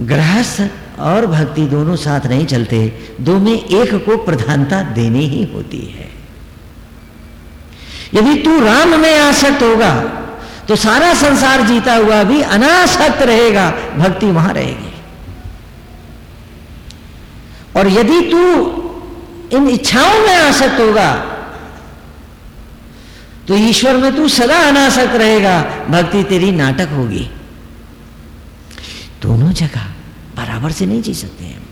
गृहस्थ और भक्ति दोनों साथ नहीं चलते दो में एक को प्रधानता देनी ही होती है। यदि तू राम में आसक्त होगा तो सारा संसार जीता हुआ भी अनासक्त रहेगा, भक्ति वहाँ रहेगी। और यदि तू इन इच्छाओं में आसक्त होगा तो ईश्वर में तू सदा अनासक्त रहेगा। भक्ति तेरी नाटक होगी। दोनों जगह बराबर से नहीं जी सकते हैं।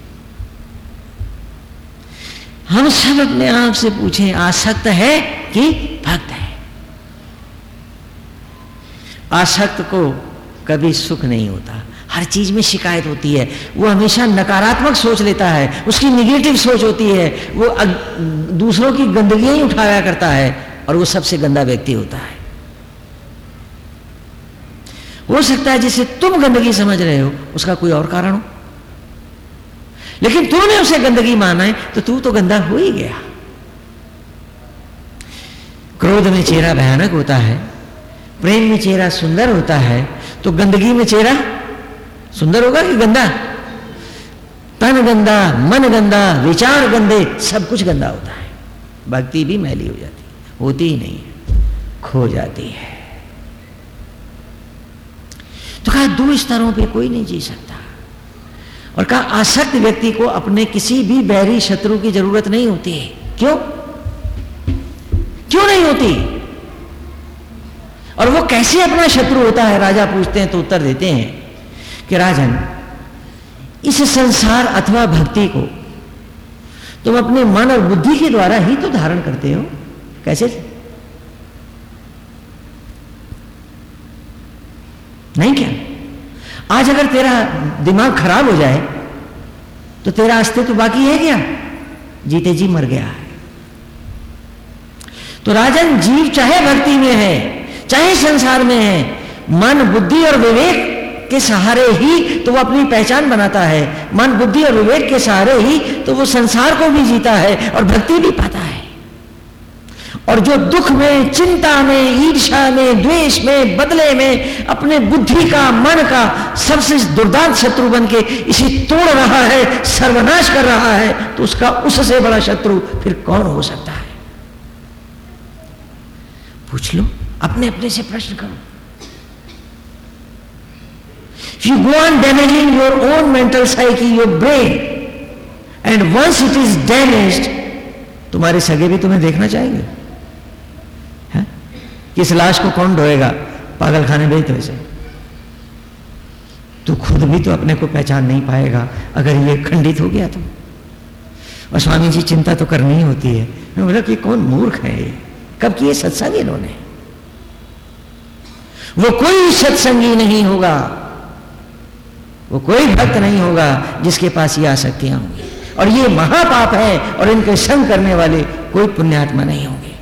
हम सब अपने आप से पूछें, आसक्त है कि भक्त है? आसक्त को कभी सुख नहीं होता। हर चीज़ में शिकायत होती है। वो हमेशा नकारात्मक सोच लेता है। उसकी निगेटिव सोच होती है। वो दूसरों की गंदगी ही उठाया करता है और वो सबसे गंदा व्यक्ति होता है। हो सकता है जिसे तुम गंदगी समझ रहे हो, उसका कोई और कारण हो। लेकिन तूने उसे गंदगी माना है तो तू तो गंदा हो ही गया। क्रोध में चेहरा भयानक होता है, प्रेम में चेहरा सुंदर होता है तो गंदगी में चेहरा सुंदर होगा कि गंदा? तन गंदा, मन गंदा, विचार गंदे, सब कुछ गंदा होता है। भक्ति भी मैली हो जाती होती ही नहीं खो जाती है। तो कहा, दो स्तरों पे कोई नहीं जी सकता। और कहा, आसक्त व्यक्ति को अपने किसी भी बैरी शत्रु की ज़रूरत नहीं होती है। क्यों? क्यों नहीं होती? और वो कैसे अपना शत्रु होता है? राजा पूछते हैं तो उत्तर देते हैं। कि राजन, इस संसार अथवा भक्ति को तुम अपने मन और बुद्धि के द्वारा ही तो धारण करते हो। कैसे? नहीं क्या? आज अगर तेरा दिमाग खराब हो जाए तो तेरा अस्तित्व बाकी है क्या? जीते जी मर गया है। तो राजन, जीव चाहे भक्ति में है, चाहे संसार में है, मन, बुद्धि और विवेक के सहारे ही तो वो अपनी पहचान बनाता है। मन, बुद्धि और विवेक के सहारे ही तो वो संसार को भी जीता है और भक्ति भी पाता है। और जो दुख में, चिंता में ईर्षा में, द्वेष में, बदले में, अपने बुद्धि का, मन का सबसे दुर्दांत शत्रु बन के इसे तोड़ रहा है, सर्वनाश कर रहा है तो उसका उससे बड़ा शत्रु फिर कौन हो सकता है? पूछ लो अपने अपने से प्रश्न करो। You go on damaging your own mental psyche your brain and once it is damage तुम्हारे सगे भी तुम्हें देखना चाहेंगे। किस लाश को कौन ढोएगा? पागल खाने भेज ऐसे तू खुद भी तो अपने को पहचान नहीं पाएगा, अगर ये खंडित हो गया तो। और स्वामी जी चिंता तो करनी ही होती है। मैं बोला कि कौन मूर्ख है ये? कब किए सत्संग इन्होंने? वो कोई सत्संगी नहीं होगा। वो कोई भक्त नहीं होगा जिसके पास ये आसक्तियाँ होंगी। और ये महापाप है और इनके संग करने वाले कोई पुण्यात्मा नहीं होंगे।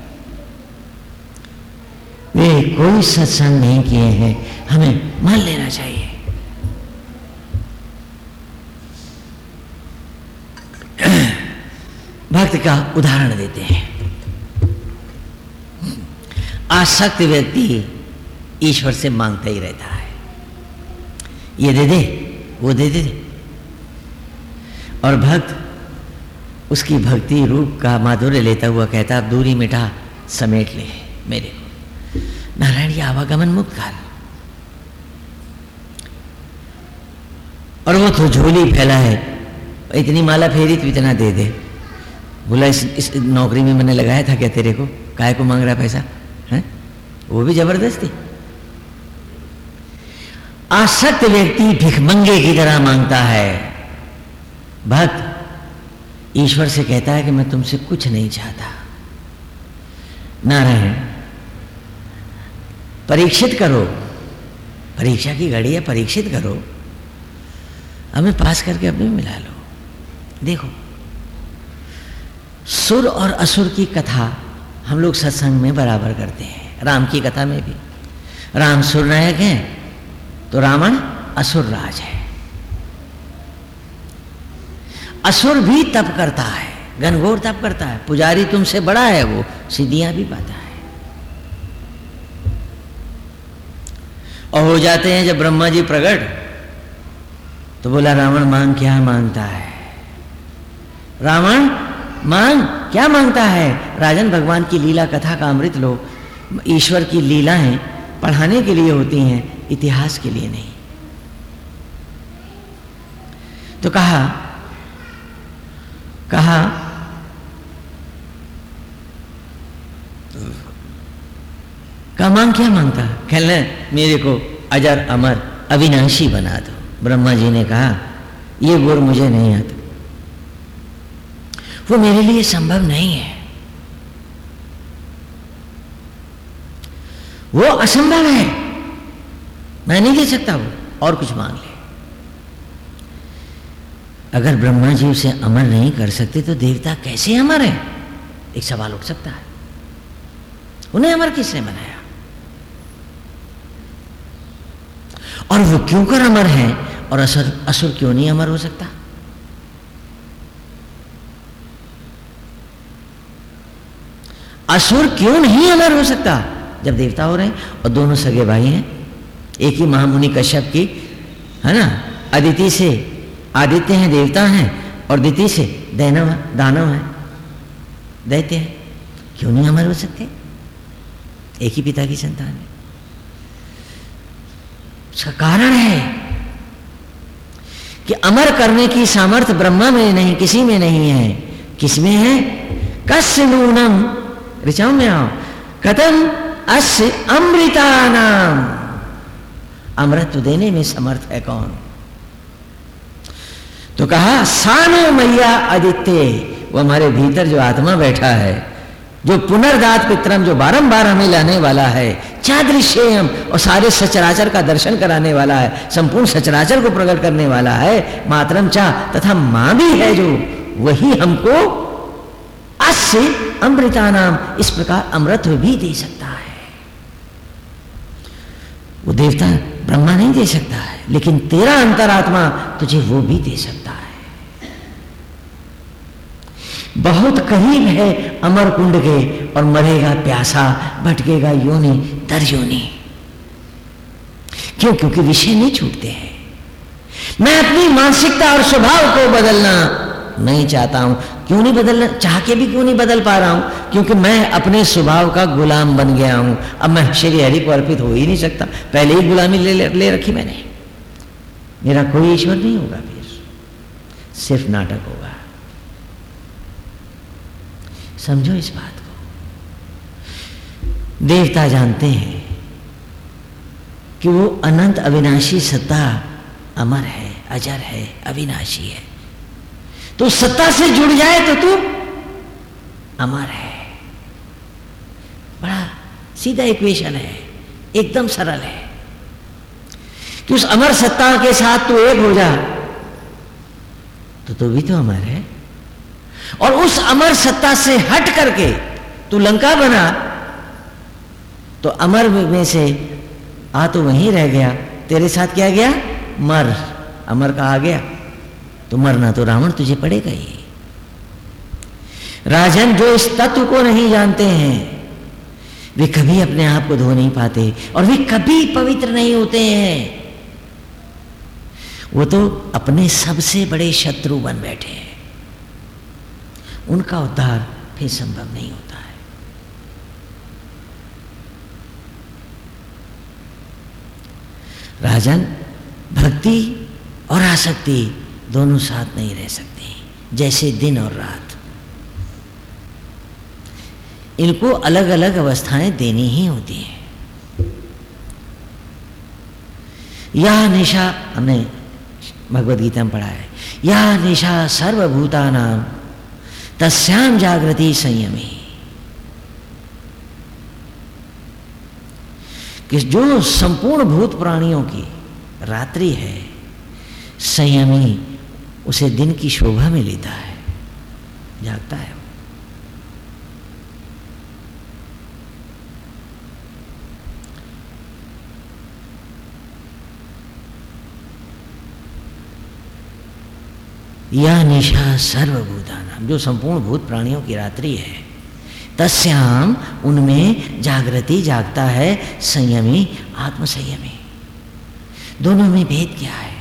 वे कोई सत्संग नहीं किए हैं। हमें मान लेना चाहिए। भक्त का उदाहरण देते हैं। आसक्त व्यक्ति ईश्वर से माँगता ही रहता है। ये दे दे। वो दे दे। और भक्त उसकी भक्ति रूप का माधुर्य लेता हुआ कहता अब दूरी मिटा समेट ले मेरे को। नारायण ये आवागमन मुक्त कर। और वो तो झोली फैला है इतनी माला फेरी तो इतना दे दे। बोला इस, इस नौकरी में मैंने लगाया था क्या तेरे को? काय को मांग रहा पैसा? है? वो भी ज़बरदस्ती। आसक्त व्यक्ति भिखमंगे की तरह माँगता है। भक्त ईश्वर से कहता है कि मैं तुमसे कुछ नहीं चाहता। नारायण, परीक्षित करो। परीक्षा की घड़ी है, परीक्षित करो। हमें पास करके अपने मिला लो। देखो, सुर और असुर की कथा हम लोग सत्संग में बराबर करते हैं। राम की कथा में भी। राम सुर नायक है तो रावण असुर राज है। असुर भी तप करता है, घनघोर तप करता है। पुजारी तुमसे बड़ा है वो, सिद्धियाँ भी पाता है। और हो जाते हैं जब ब्रह्मा जी प्रकट तो बोला, रावण, मांग क्या माँगता है? रावण, मांग क्या माँगता है? राजन, भगवान की लीला, कथा का अमृत लो। ईश्वर की लीलाएँ पढ़ाने के लिए होती हैं। इतिहास के लिए नहीं। तो कहा कहा का मांग, क्या माँगता? कहने मेरे को अजर अमर अविनाशी बना दो। ब्रह्मा जी ने कहा, ये गुर मुझे नहीं आता। वो मेरे लिए संभव नहीं है। वो असंभव है। मैं नहीं दे सकता वो। और कुछ मांग ले। अगर ब्रह्मा जी उसे अमर नहीं कर सकते तो देवता कैसे अमर है? एक सवाल उठ सकता है। उन्हें अमर किसने बनाया? और वो क्यों कर अमर है? और असुर असुर क्यों नहीं अमर हो सकता? असुर क्यों नहीं अमर हो सकता? जब देवता हो रहे हैं और दोनों सगे भाई हैं एक ही महामुनि कश्यप की, है ना? अदिति से आदित्य हैं, देवता हैं, और दिति से दैनव, दानव है। दैत्य है। क्यों नहीं अमर हो सकते? एक ही पिता की संतान है। उसका कारण है कि अमर करने की सामर्थ्य ब्रह्मा में नहीं, किसी में नहीं है। किसमें है? कस्य नूनम ऋचाओ में आओ कदम अस्य अमृता नाम अमृत देने में समर्थ है कौन? तो कहा, सानो मैया आदित्य, वो हमारे भीतर जो आत्मा बैठा है, जो पुनर्दात पित्रम, जो बारंबार हमें लाने वाला है चादृश्यम और सारे सचराचर का दर्शन कराने वाला है, संपूर्ण सचराचर को प्रकट करने वाला है, मातरम चा, तथा माँ भी है जो, वही हमको अस्य अमृता नाम इस प्रकार अमृत भी दे सकता है। वो देवता ब्रह्मा नहीं दे सकता है, लेकिन तेरा अंतरात्मा तुझे वो भी दे सकता है। बहुत करीब है अमर कुंड के और मरेगा प्यासा, भटकेगा योनि दर योनि। क्यों? क्योंकि विषय नहीं छूटते हैं। मैं अपनी मानसिकता और स्वभाव को बदलना नहीं चाहता हूँ। क्यों नहीं बदलना? चाह के भी क्यों नहीं बदल पा रहा हूँ? क्योंकि मैं अपने स्वभाव का गुलाम बन गया हूँ। अब मैं श्री हरि को अर्पित हो ही नहीं सकता। पहले ही गुलामी ले, ले, ले रखी मैंने। मेरा कोई ईश्वर नहीं होगा फिर। सिर्फ़ नाटक होगा। समझो इस बात को। देवता जानते हैं कि वो अनंत अविनाशी सत्ता अमर है अजर है अविनाशी है। तो सत्ता से जुड़ जाए तो तू अमर है। बड़ा सीधा इक्वेशन है। एकदम सरल है। कि उस अमर सत्ता के साथ तू एक हो जा तो तू भी तो अमर है। और उस अमर सत्ता से हट करके तू लंका बना तो अमर में से आ तो वहीं रह गया। तेरे साथ क्या गया? मर। अमर का आ गया। तो मरना तो रावण तुझे पड़ेगा ही। राजन जो इस तत्व को नहीं जानते हैं, वे कभी अपने आप को धो नहीं पाते और वे कभी पवित्र नहीं होते हैं। वो तो अपने सबसे बड़े शत्रु बन बैठे हैं। उनका उद्धार फिर संभव नहीं होता है। राजन, भक्ति और आसक्ति दोनों साथ नहीं रह सकते, जैसे दिन और रात। इनको अलग अलग अवस्थाएँ देनी ही होती हैं। यह निशा, हमने भगवत गीता में पढ़ा है, यह निशा सर्वभूता नाम तस्याम जागृति संयमी। कि जो संपूर्ण भूत प्राणियों की रात्रि है, संयमी उसे दिन की शोभा में लेता है। जागता है यह निशा सर्वभूतानाम जो संपूर्ण भूत प्राणियों की रात्रि है तस्याम उनमें जागृति जागता है संयमी, आत्मसंयमी। दोनों में भेद क्या है?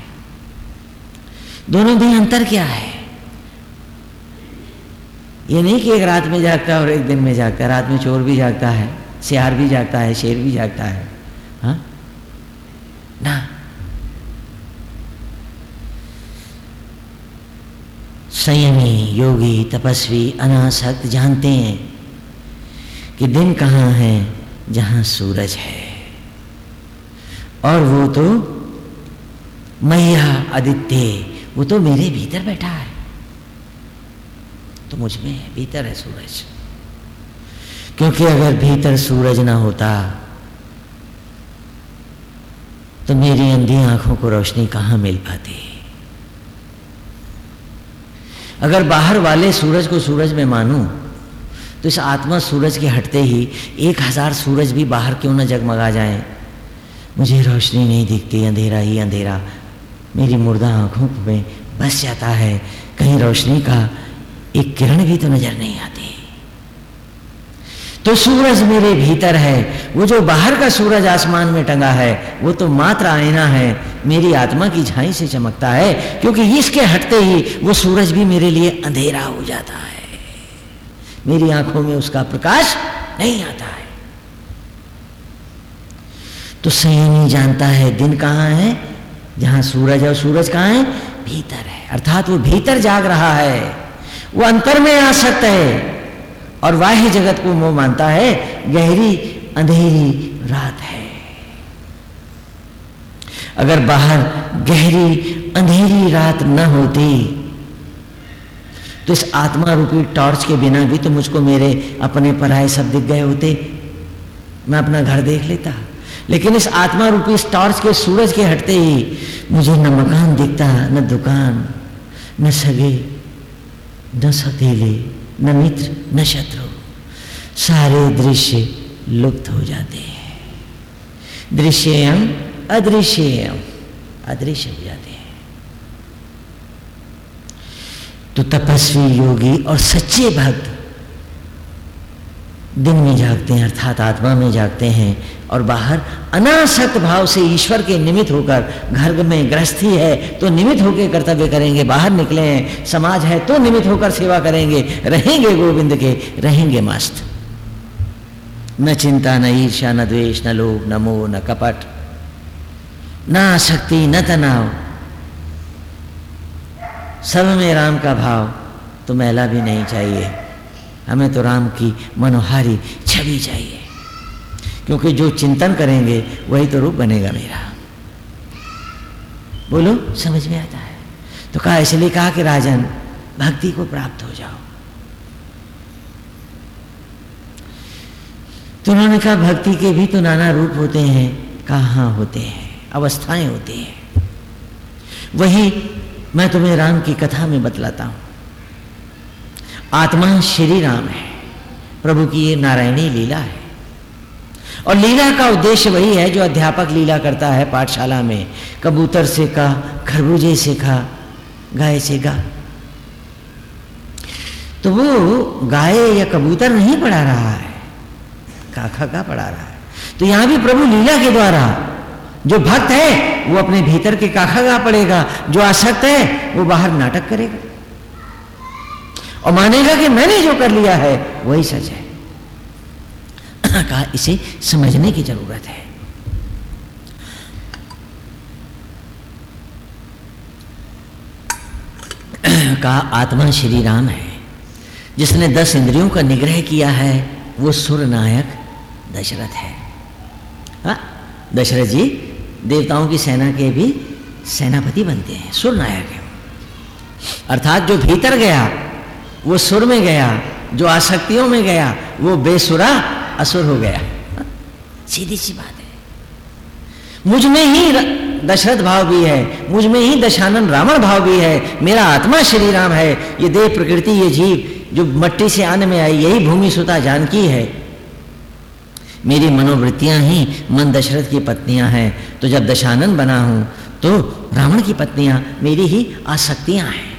दोनों में अंतर क्या है? ये नहीं कि एक रात में जागता है और एक दिन में जागता है। रात में चोर भी जागता है, सियार भी जागता है, शेर भी जागता है। हा? ना। संयमी, योगी, तपस्वी, अनासक्त जानते हैं कि दिन कहाँ है जहाँ सूरज है। और वो तो मैया आदित्य वो तो मेरे भीतर बैठा है। तो मुझमें भीतर है सूरज। क्योंकि अगर भीतर सूरज ना होता तो मेरी अंधी आँखों को रोशनी कहाँ मिल पाती? अगर बाहर वाले सूरज को सूरज में मानूं तो इस आत्मा सूरज के हटते ही एक हज़ार सूरज भी बाहर क्यों ना जगमगा जाए? मुझे रोशनी नहीं दिखती, अंधेरा ही अंधेरा। मेरी मुर्दा आँखों में बस जाता है। कहीं रोशनी का एक किरण भी तो नज़र नहीं आती। तो सूरज मेरे भीतर है। वो जो बाहर का सूरज आसमान में टंगा है, वो तो मात्र आईना है। मेरी आत्मा की झाई से चमकता है, क्योंकि इसके हटते ही वो सूरज भी मेरे लिए अंधेरा हो जाता है। मेरी आँखों में उसका प्रकाश नहीं आता है। तो संयमी जानता है दिन कहाँ है जहाँ सूरज और सूरज कहाँ है? भीतर है। अर्थात वो भीतर जाग रहा है। वो अंतर में आ सकता है। और बाह्य जगत को वो मानता है, गहरी, अंधेरी रात है। अगर बाहर गहरी, अंधेरी रात न होती तो इस आत्मा रूपी टॉर्च के बिना भी तो मुझको मेरे अपने पराये सब दिख गए होते। मैं अपना घर देख लेता। लेकिन इस आत्मा रूपी इस टॉर्च के सूरज के हटते ही मुझे न मकान दिखता, न दुकान, न सगे, न सतीले न मित्र, न शत्रु। सारे दृश्य लुप्त हो जाते हैं। दृश्यम अदृश्यम अदृश्य हो जाते हैं। तो तपस्वी योगी और सच्चे भक्त दिन में जागते हैं, अर्थात आत्मा में जागते हैं और बाहर अनासक्त भाव से ईश्वर के निमित्त होकर घर में गृहस्थी है तो निमित्त होकर कर्तव्य करेंगे। बाहर निकले हैं, समाज है तो निमित्त होकर सेवा करेंगे। रहेंगे गोविंद के, रहेंगे मस्त न चिंता, न ईर्षा न द्वेष, न लोभ, न मोह, न कपट, न आसक्ति, न तनाव। सब में राम का भाव तो मैला भी नहीं चाहिए। हमें तो राम की मनोहारी छवि चाहिए। क्योंकि जो चिंतन करेंगे, वही तो रूप बनेगा मेरा। बोलो, समझ में आता है? तो कहा, इसलिए कहा कि राजन, भक्ति को प्राप्त हो जाओ। तो उन्होंने कहा, भक्ति के भी तो नाना रूप होते हैं, कहाँ होते हैं? अवस्थाएँ होती हैं। वही मैं तुम्हें राम की कथा में बतलाता हूँ। आत्मा श्री राम है। प्रभु की ये नारायणी लीला है। और लीला का उद्देश्य वही है जो अध्यापक लीला करता है पाठशाला में। कबूतर से का खरबूजे से खा गाय से गा तो वो गाय या कबूतर नहीं पढ़ा रहा है। काखा का पढ़ा रहा है। तो यहाँ भी प्रभु लीला के द्वारा जो भक्त है, वो अपने भीतर के काखा गा पड़ेगा जो आसक्त है, वो बाहर नाटक करेगा। और मानेगा कि मैंने जो कर लिया है, वही सच है। कहा इसे समझने की ज़रूरत है। का आत्मा श्री राम है। जिसने दस इंद्रियों का निग्रह किया है, वो सुर नायक दशरथ है। हा? दशरथ जी देवताओं की सेना के भी सेनापति बनते हैं सुर नायक है। अर्थात जो भीतर गया, वो सुर में गया, जो आसक्तियों में गया, वो बेसुरा असुर हो गया। सीधी सी बात है। मुझमें ही दशरथ भाव भी है मुझमें ही दशानन रावण भाव भी है मेरा आत्मा श्री राम है ये देह प्रकृति ये जीव जो मट्टी से आने में आई यही भूमि सुता जानकी है। मेरी मनोवृत्तियाँ ही मन दशरथ की पत्नियाँ हैं तो जब दशानन बना हूँ तो रावण की पत्नियाँ मेरी ही आसक्तियाँ हैं।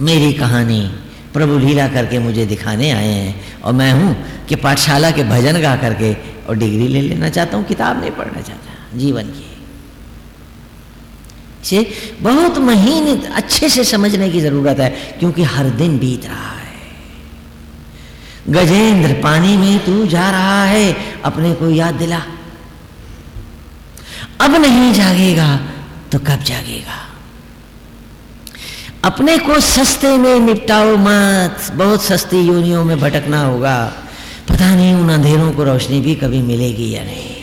मेरी कहानी प्रभु लीला करके मुझे दिखाने आए हैं और मैं हूँ कि पाठशाला के भजन गा करके और डिग्री ले लेना चाहता हूँ, किताब नहीं पढ़ना चाहता, जीवन की। से बहुत महीन अच्छे से समझने की ज़रूरत है, क्योंकि हर दिन बीत रहा है। गजेंद्र, पानी में तू जा रहा है, अपने को याद दिला। अब नहीं जागेगा तो कब जागेगा? अपने को सस्ते में निपटाओ मत। बहुत सस्ती योनियों में भटकना होगा। पता नहीं उन अंधेरों को रोशनी भी कभी मिलेगी या नहीं।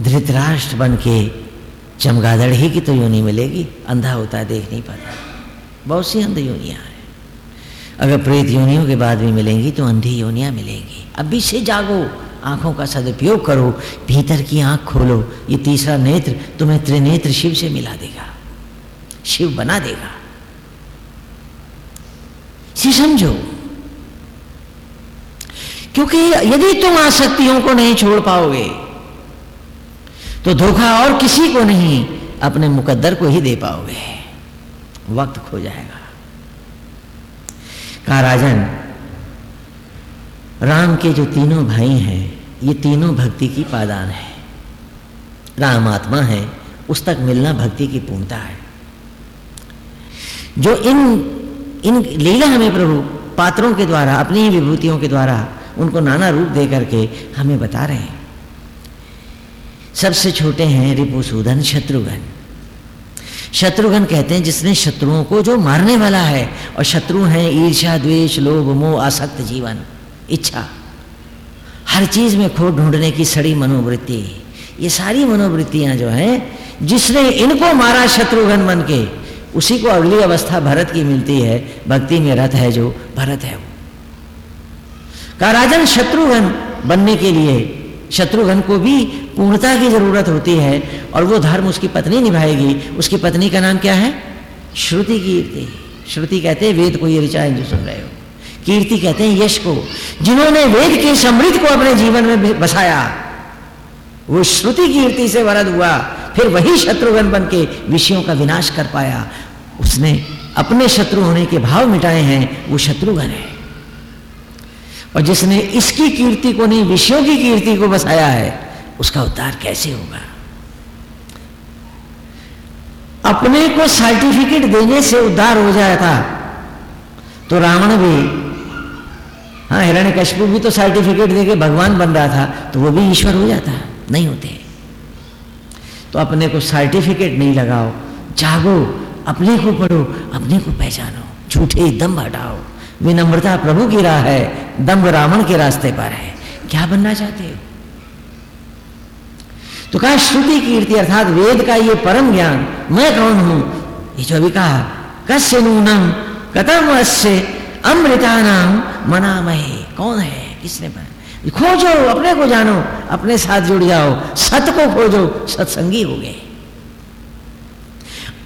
धृतराष्ट्र बन के चमगादड़ ही की तो योनि मिलेगी। अंधा होता है, देख नहीं पाता। बहुत सी अंध योनियाँ हैं। अगर प्रेत योनियों के बाद भी मिलेंगी तो अंधी योनियाँ मिलेंगी। अभी से जागो। आँखों का सदुपयोग करो, भीतर की आँख खोलो, ये तीसरा नेत्र तुम्हें त्रिनेत्र शिव से मिला देगा। शिव बना देगा। समझो। क्योंकि यदि तुम आसक्तियों को नहीं छोड़ पाओगे तो धोखा और किसी को नहीं अपने मुकद्दर को ही दे पाओगे। वक्त खो जाएगा। कहा, राजन राम के जो तीनों भाई हैं, ये तीनों भक्ति की पादान है। राम आत्मा है, उस तक मिलना भक्ति की पूर्णता है। जो इन इन लीला हमें प्रभु, पात्रों के द्वारा, अपनी ही विभूतियों के द्वारा, उनको नाना रूप दे करके हमें बता रहे हैं। सबसे छोटे हैं रिपुसूदन शत्रुघ्न। शत्रुघ्न कहते हैं जिसने शत्रुओं को जो मारने वाला है, और शत्रु हैं ईर्ष्या, द्वेष, लोभ, मोह, आसक्त जीवन। इच्छा। हर चीज़ में खोट ढूँढने की सड़ी मनोवृत्ति। ये सारी मनोवृत्तियाँ जो हैं, जिसने इनको मारा शत्रुघ्न मन के, उसी को अगली अवस्था भरत की मिलती है। भक्ति में रथ है जो, भरत है वो। का राजन शत्रुघ्न बनने के लिए, शत्रुघ्न को भी पूर्णता की ज़रूरत होती है, और वो धर्म उसकी पत्नी निभाएगी। उसकी पत्नी का नाम क्या है? श्रुति कीर्ति। श्रुति कहते हैं, वेद को ये ऋचाएँ जो सुन रहे हो। कीर्ति कहते हैं यश को, जिन्होंने वेद के समृद्ध को अपने जीवन में बसाया। वो श्रुति कीर्ति से वरद हुआ, फिर वही शत्रुघ्न बन के विषयों का विनाश कर पाया। उसने अपने शत्रु होने के भाव मिटाए हैं, वो शत्रुघ्न है। और जिसने इसकी कीर्ति को नहीं, विषयों की कीर्ति को बसाया है, उसका उद्धार कैसे होगा? अपने को सर्टिफिकेट देने से उद्धार हो जाया था तो रावण भी हाँ हिरण्य कश्यप भी तो सर्टिफिकेट देके भगवान बन रहा था तो वो भी ईश्वर हो जाता, नहीं होते। तो अपने को सर्टिफिकेट नहीं लगाओ, जागो, अपने को पढ़ो, अपने को पहचानो, झूठे दम हटाओ। विनम्रता प्रभु की राह है दम्भ रावण के रास्ते पर है। क्या बनना चाहते हो? तो कहा, श्रुति कीर्ति अर्थात वेद का ये परम ज्ञान, मैं कौन हूँ? ये जो अभी कहा, कस्य नूनम कतम अस्य अमृता नाम मनामहे। कौन है? किसने बना खोजो, अपने को जानो, अपने साथ जुड़ जाओ। सत को खोजो, सत्संगी हो गए।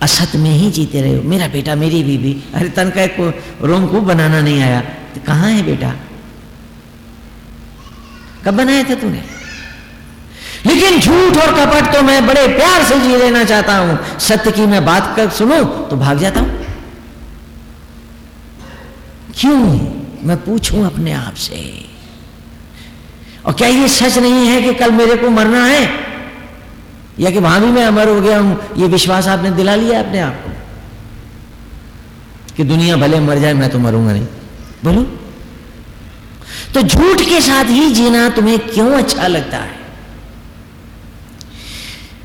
असत में ही जीते रहे हो। मेरा बेटा, मेरी बीबी अरे, तन का को रोम को बनाना नहीं आया। तो कहाँ है बेटा? कब बनाया था तूने? लेकिन झूठ और कपट तो मैं बड़े प्यार से जी लेना चाहता हूँ। सत्य की मैं बात कर सुनो तो भाग जाता हूँ। क्यों? मैं पूछूँ अपने आप से। और क्या ये सच नहीं है कि कल मेरे को मरना है? या कि वहाँ भी मैं अमर हो गया हूँ? ये विश्वास आपने दिला लिया अपने आप को? कि दुनिया भले मर जाए, मैं तो मरूँगा नहीं। बोलो। तो झूठ के साथ ही जीना तुम्हें क्यों अच्छा लगता है?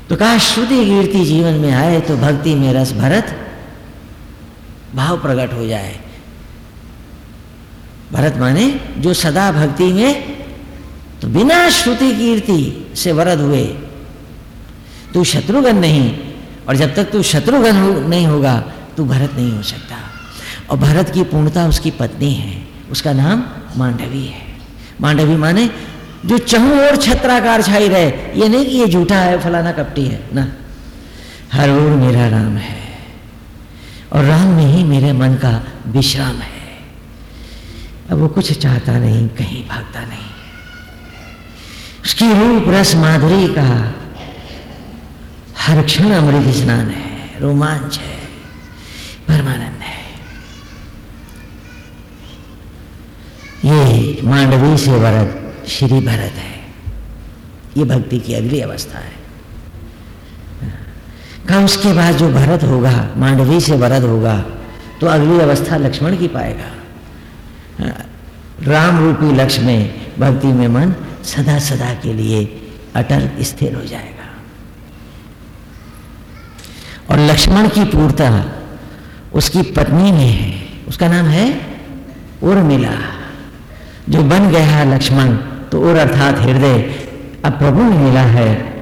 तो कहा, श्रुति कीर्ति जीवन में आए तो भक्ति में रस भरत, भाव प्रकट हो जाए। भरत माने जो सदा भक्ति में तो बिना श्रुति कीर्ति से वरद हुए। तू शत्रुघ्न नहीं और जब तक तू शत्रुघ्न हो, नहीं होगा तू भरत नहीं हो सकता। और भरत की पूर्णता उसकी पत्नी है उसका नाम मांडवी है। मांडवी माने जो चहु और छत्राकार छाई रहे ये नहीं कि ये झूठा है फलाना कपटी है ना। हर ओर मेरा राम है और राम में ही मेरे मन का विश्राम है। अब वो कुछ चाहता नहीं, कहीं भागता नहीं। उसकी रूप रस माधुरी का हर क्षण अमृत स्नान है, रोमांच है, परमानंद है। ये मांडवी से वरद, श्री भरत है। ये भक्ति की अगली अवस्था है। कहा उसके बाद जो भरत होगा, मांडवी से वरद होगा तो अगली अवस्था लक्ष्मण की पाएगा। राम रूपी लक्ष्य में भक्ति में मन सदा सदा के लिए अटल स्थिर हो जाएगा। और लक्ष्मण की पूर्णता उसकी पत्नी में है। उसका नाम है उर्मिला जो बन गया लक्ष्मण तो उर अर्थात हृदय। अब प्रभु में मिला है